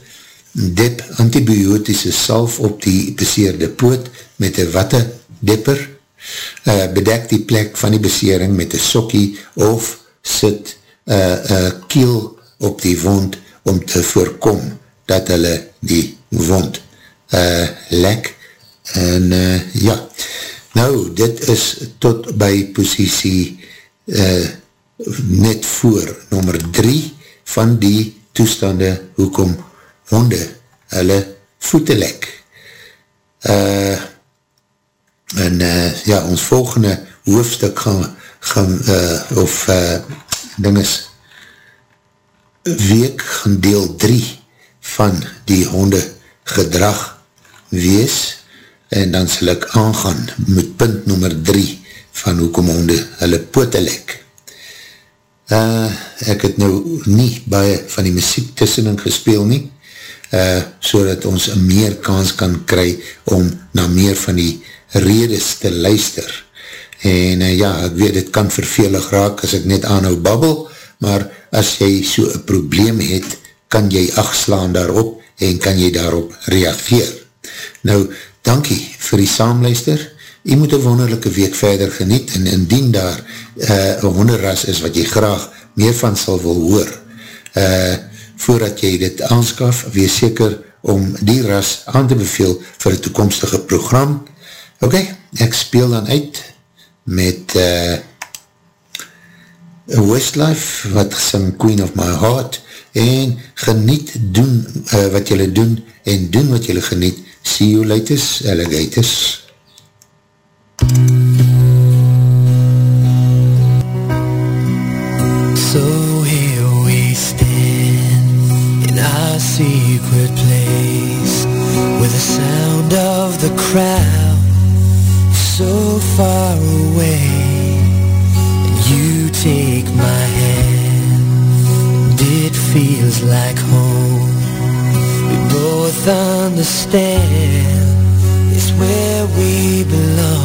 dip antibiotische salf op die beseerde poot met een watte dipper, uh, bedek die plek van die besering met een sokkie of sit uh, uh, kiel op die wond om te voorkom dat hulle die wond uh, lek. En uh, ja nou dit is tot by posiesie uh, net voor nummer 3 van die toestande hoekom honde hulle voete lek. Uh, en uh, ja, ons volgende hoofdstuk gaan, gaan uh, of uh, ding is week gaan deel 3 van die honde gedrag wees en dan sal ek aangaan met punt nummer 3 van hoekom honde hulle pote lek. Uh, ek het nou nie baie van die muziek tussenin gespeel nie, uh, so dat ons meer kans kan kry om na meer van die redes te luister. En uh, ja, ek weet, het kan vervelig raak as ek net aanhou babbel, maar as jy so een probleem het, kan jy achtslaan daarop en kan jy daarop reageer. Nou, dankie vir die saamluister. Jy moet een wonderlijke week verder geniet en indien daar uh, een honderras is wat jy graag meer van sal wil hoor, uh, voordat jy dit aanskaf, wees seker om die ras aan te beveel vir die toekomstige program. Ok, ek speel dan uit met uh, Westlife, wat gesing Queen of My Heart, en geniet doen uh, wat jylle doen, en doen wat jylle geniet. See you later, alligators. So sound of the crowd so far away And you take my hand. It feels like home. We both understand It's where we belong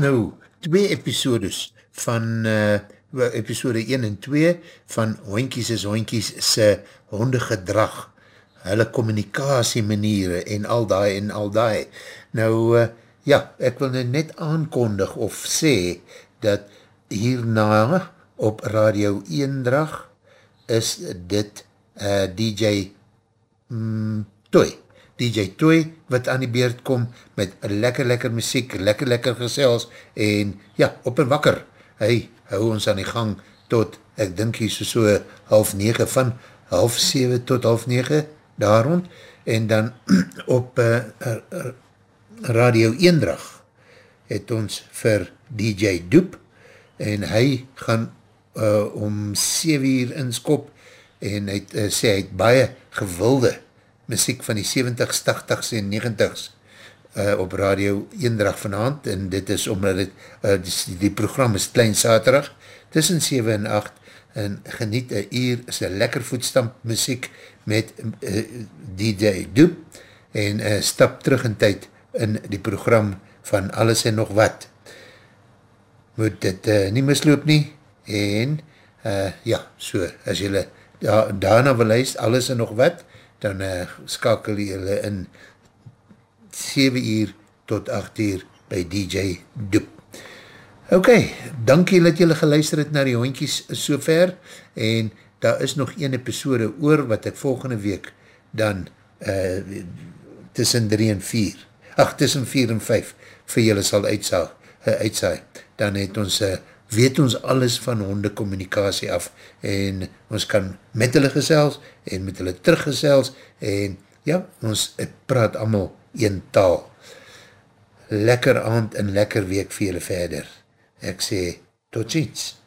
nou twee episodes van uh, episode 1 en 2 van Hoinkies is Hoinkies se hondegedrag, hulle communicatie maniere en al die en al die. Nou, uh, ja, ek wil nou net aankondig of sê dat hierna op Radio Eendrag is dit uh, eh, DJ mm, Toy. DJ Toy wat aan die beurt kom met lekker lekker muziek, lekker lekker gesels en ja, op en wakker, hy hou ons aan die gang tot ek dink hier so so half 9 van half 7 tot half 9 daar rond. En dan op uh, uh, Radio Eendrag het ons vir DJ Doep en hy gaan uh, om 7 uur inskop en hy uh, sê hy het baie gewilde muziek van die 70s, 80s en 90s uh, op Radio Eendrag vanavond en dit is omdat het, uh, die, die program is Klein Saterdag tussen 7 en 8 en geniet een uur is een lekker voetstamp muziek met uh, DJ Doep en uh, stap terug in tyd in die program van Alles en Nog Wat. Moet dit uh, nie misloop nie en uh, ja, so, as jylle da, daarna wil luist, Alles en Nog Wat, dan uh, skakel jylle in 7 uur tot 8 uur by DJ Doep. Ok, dankie dat jylle geluister het na die hondjies so ver en daar is nog een episode oor wat ek volgende week dan uh, tussen 3 en 4 ach, tussen 4 en 5 vir jylle sal uitsaai, uh, dan het ons uh, weet ons alles van honde communicatie af en ons kan met hulle gesels en met hulle teruggesels en ja, ons praat allemaal een taal. Lekker aand en lekker week vir julle verder. Ek sê, tot ziens.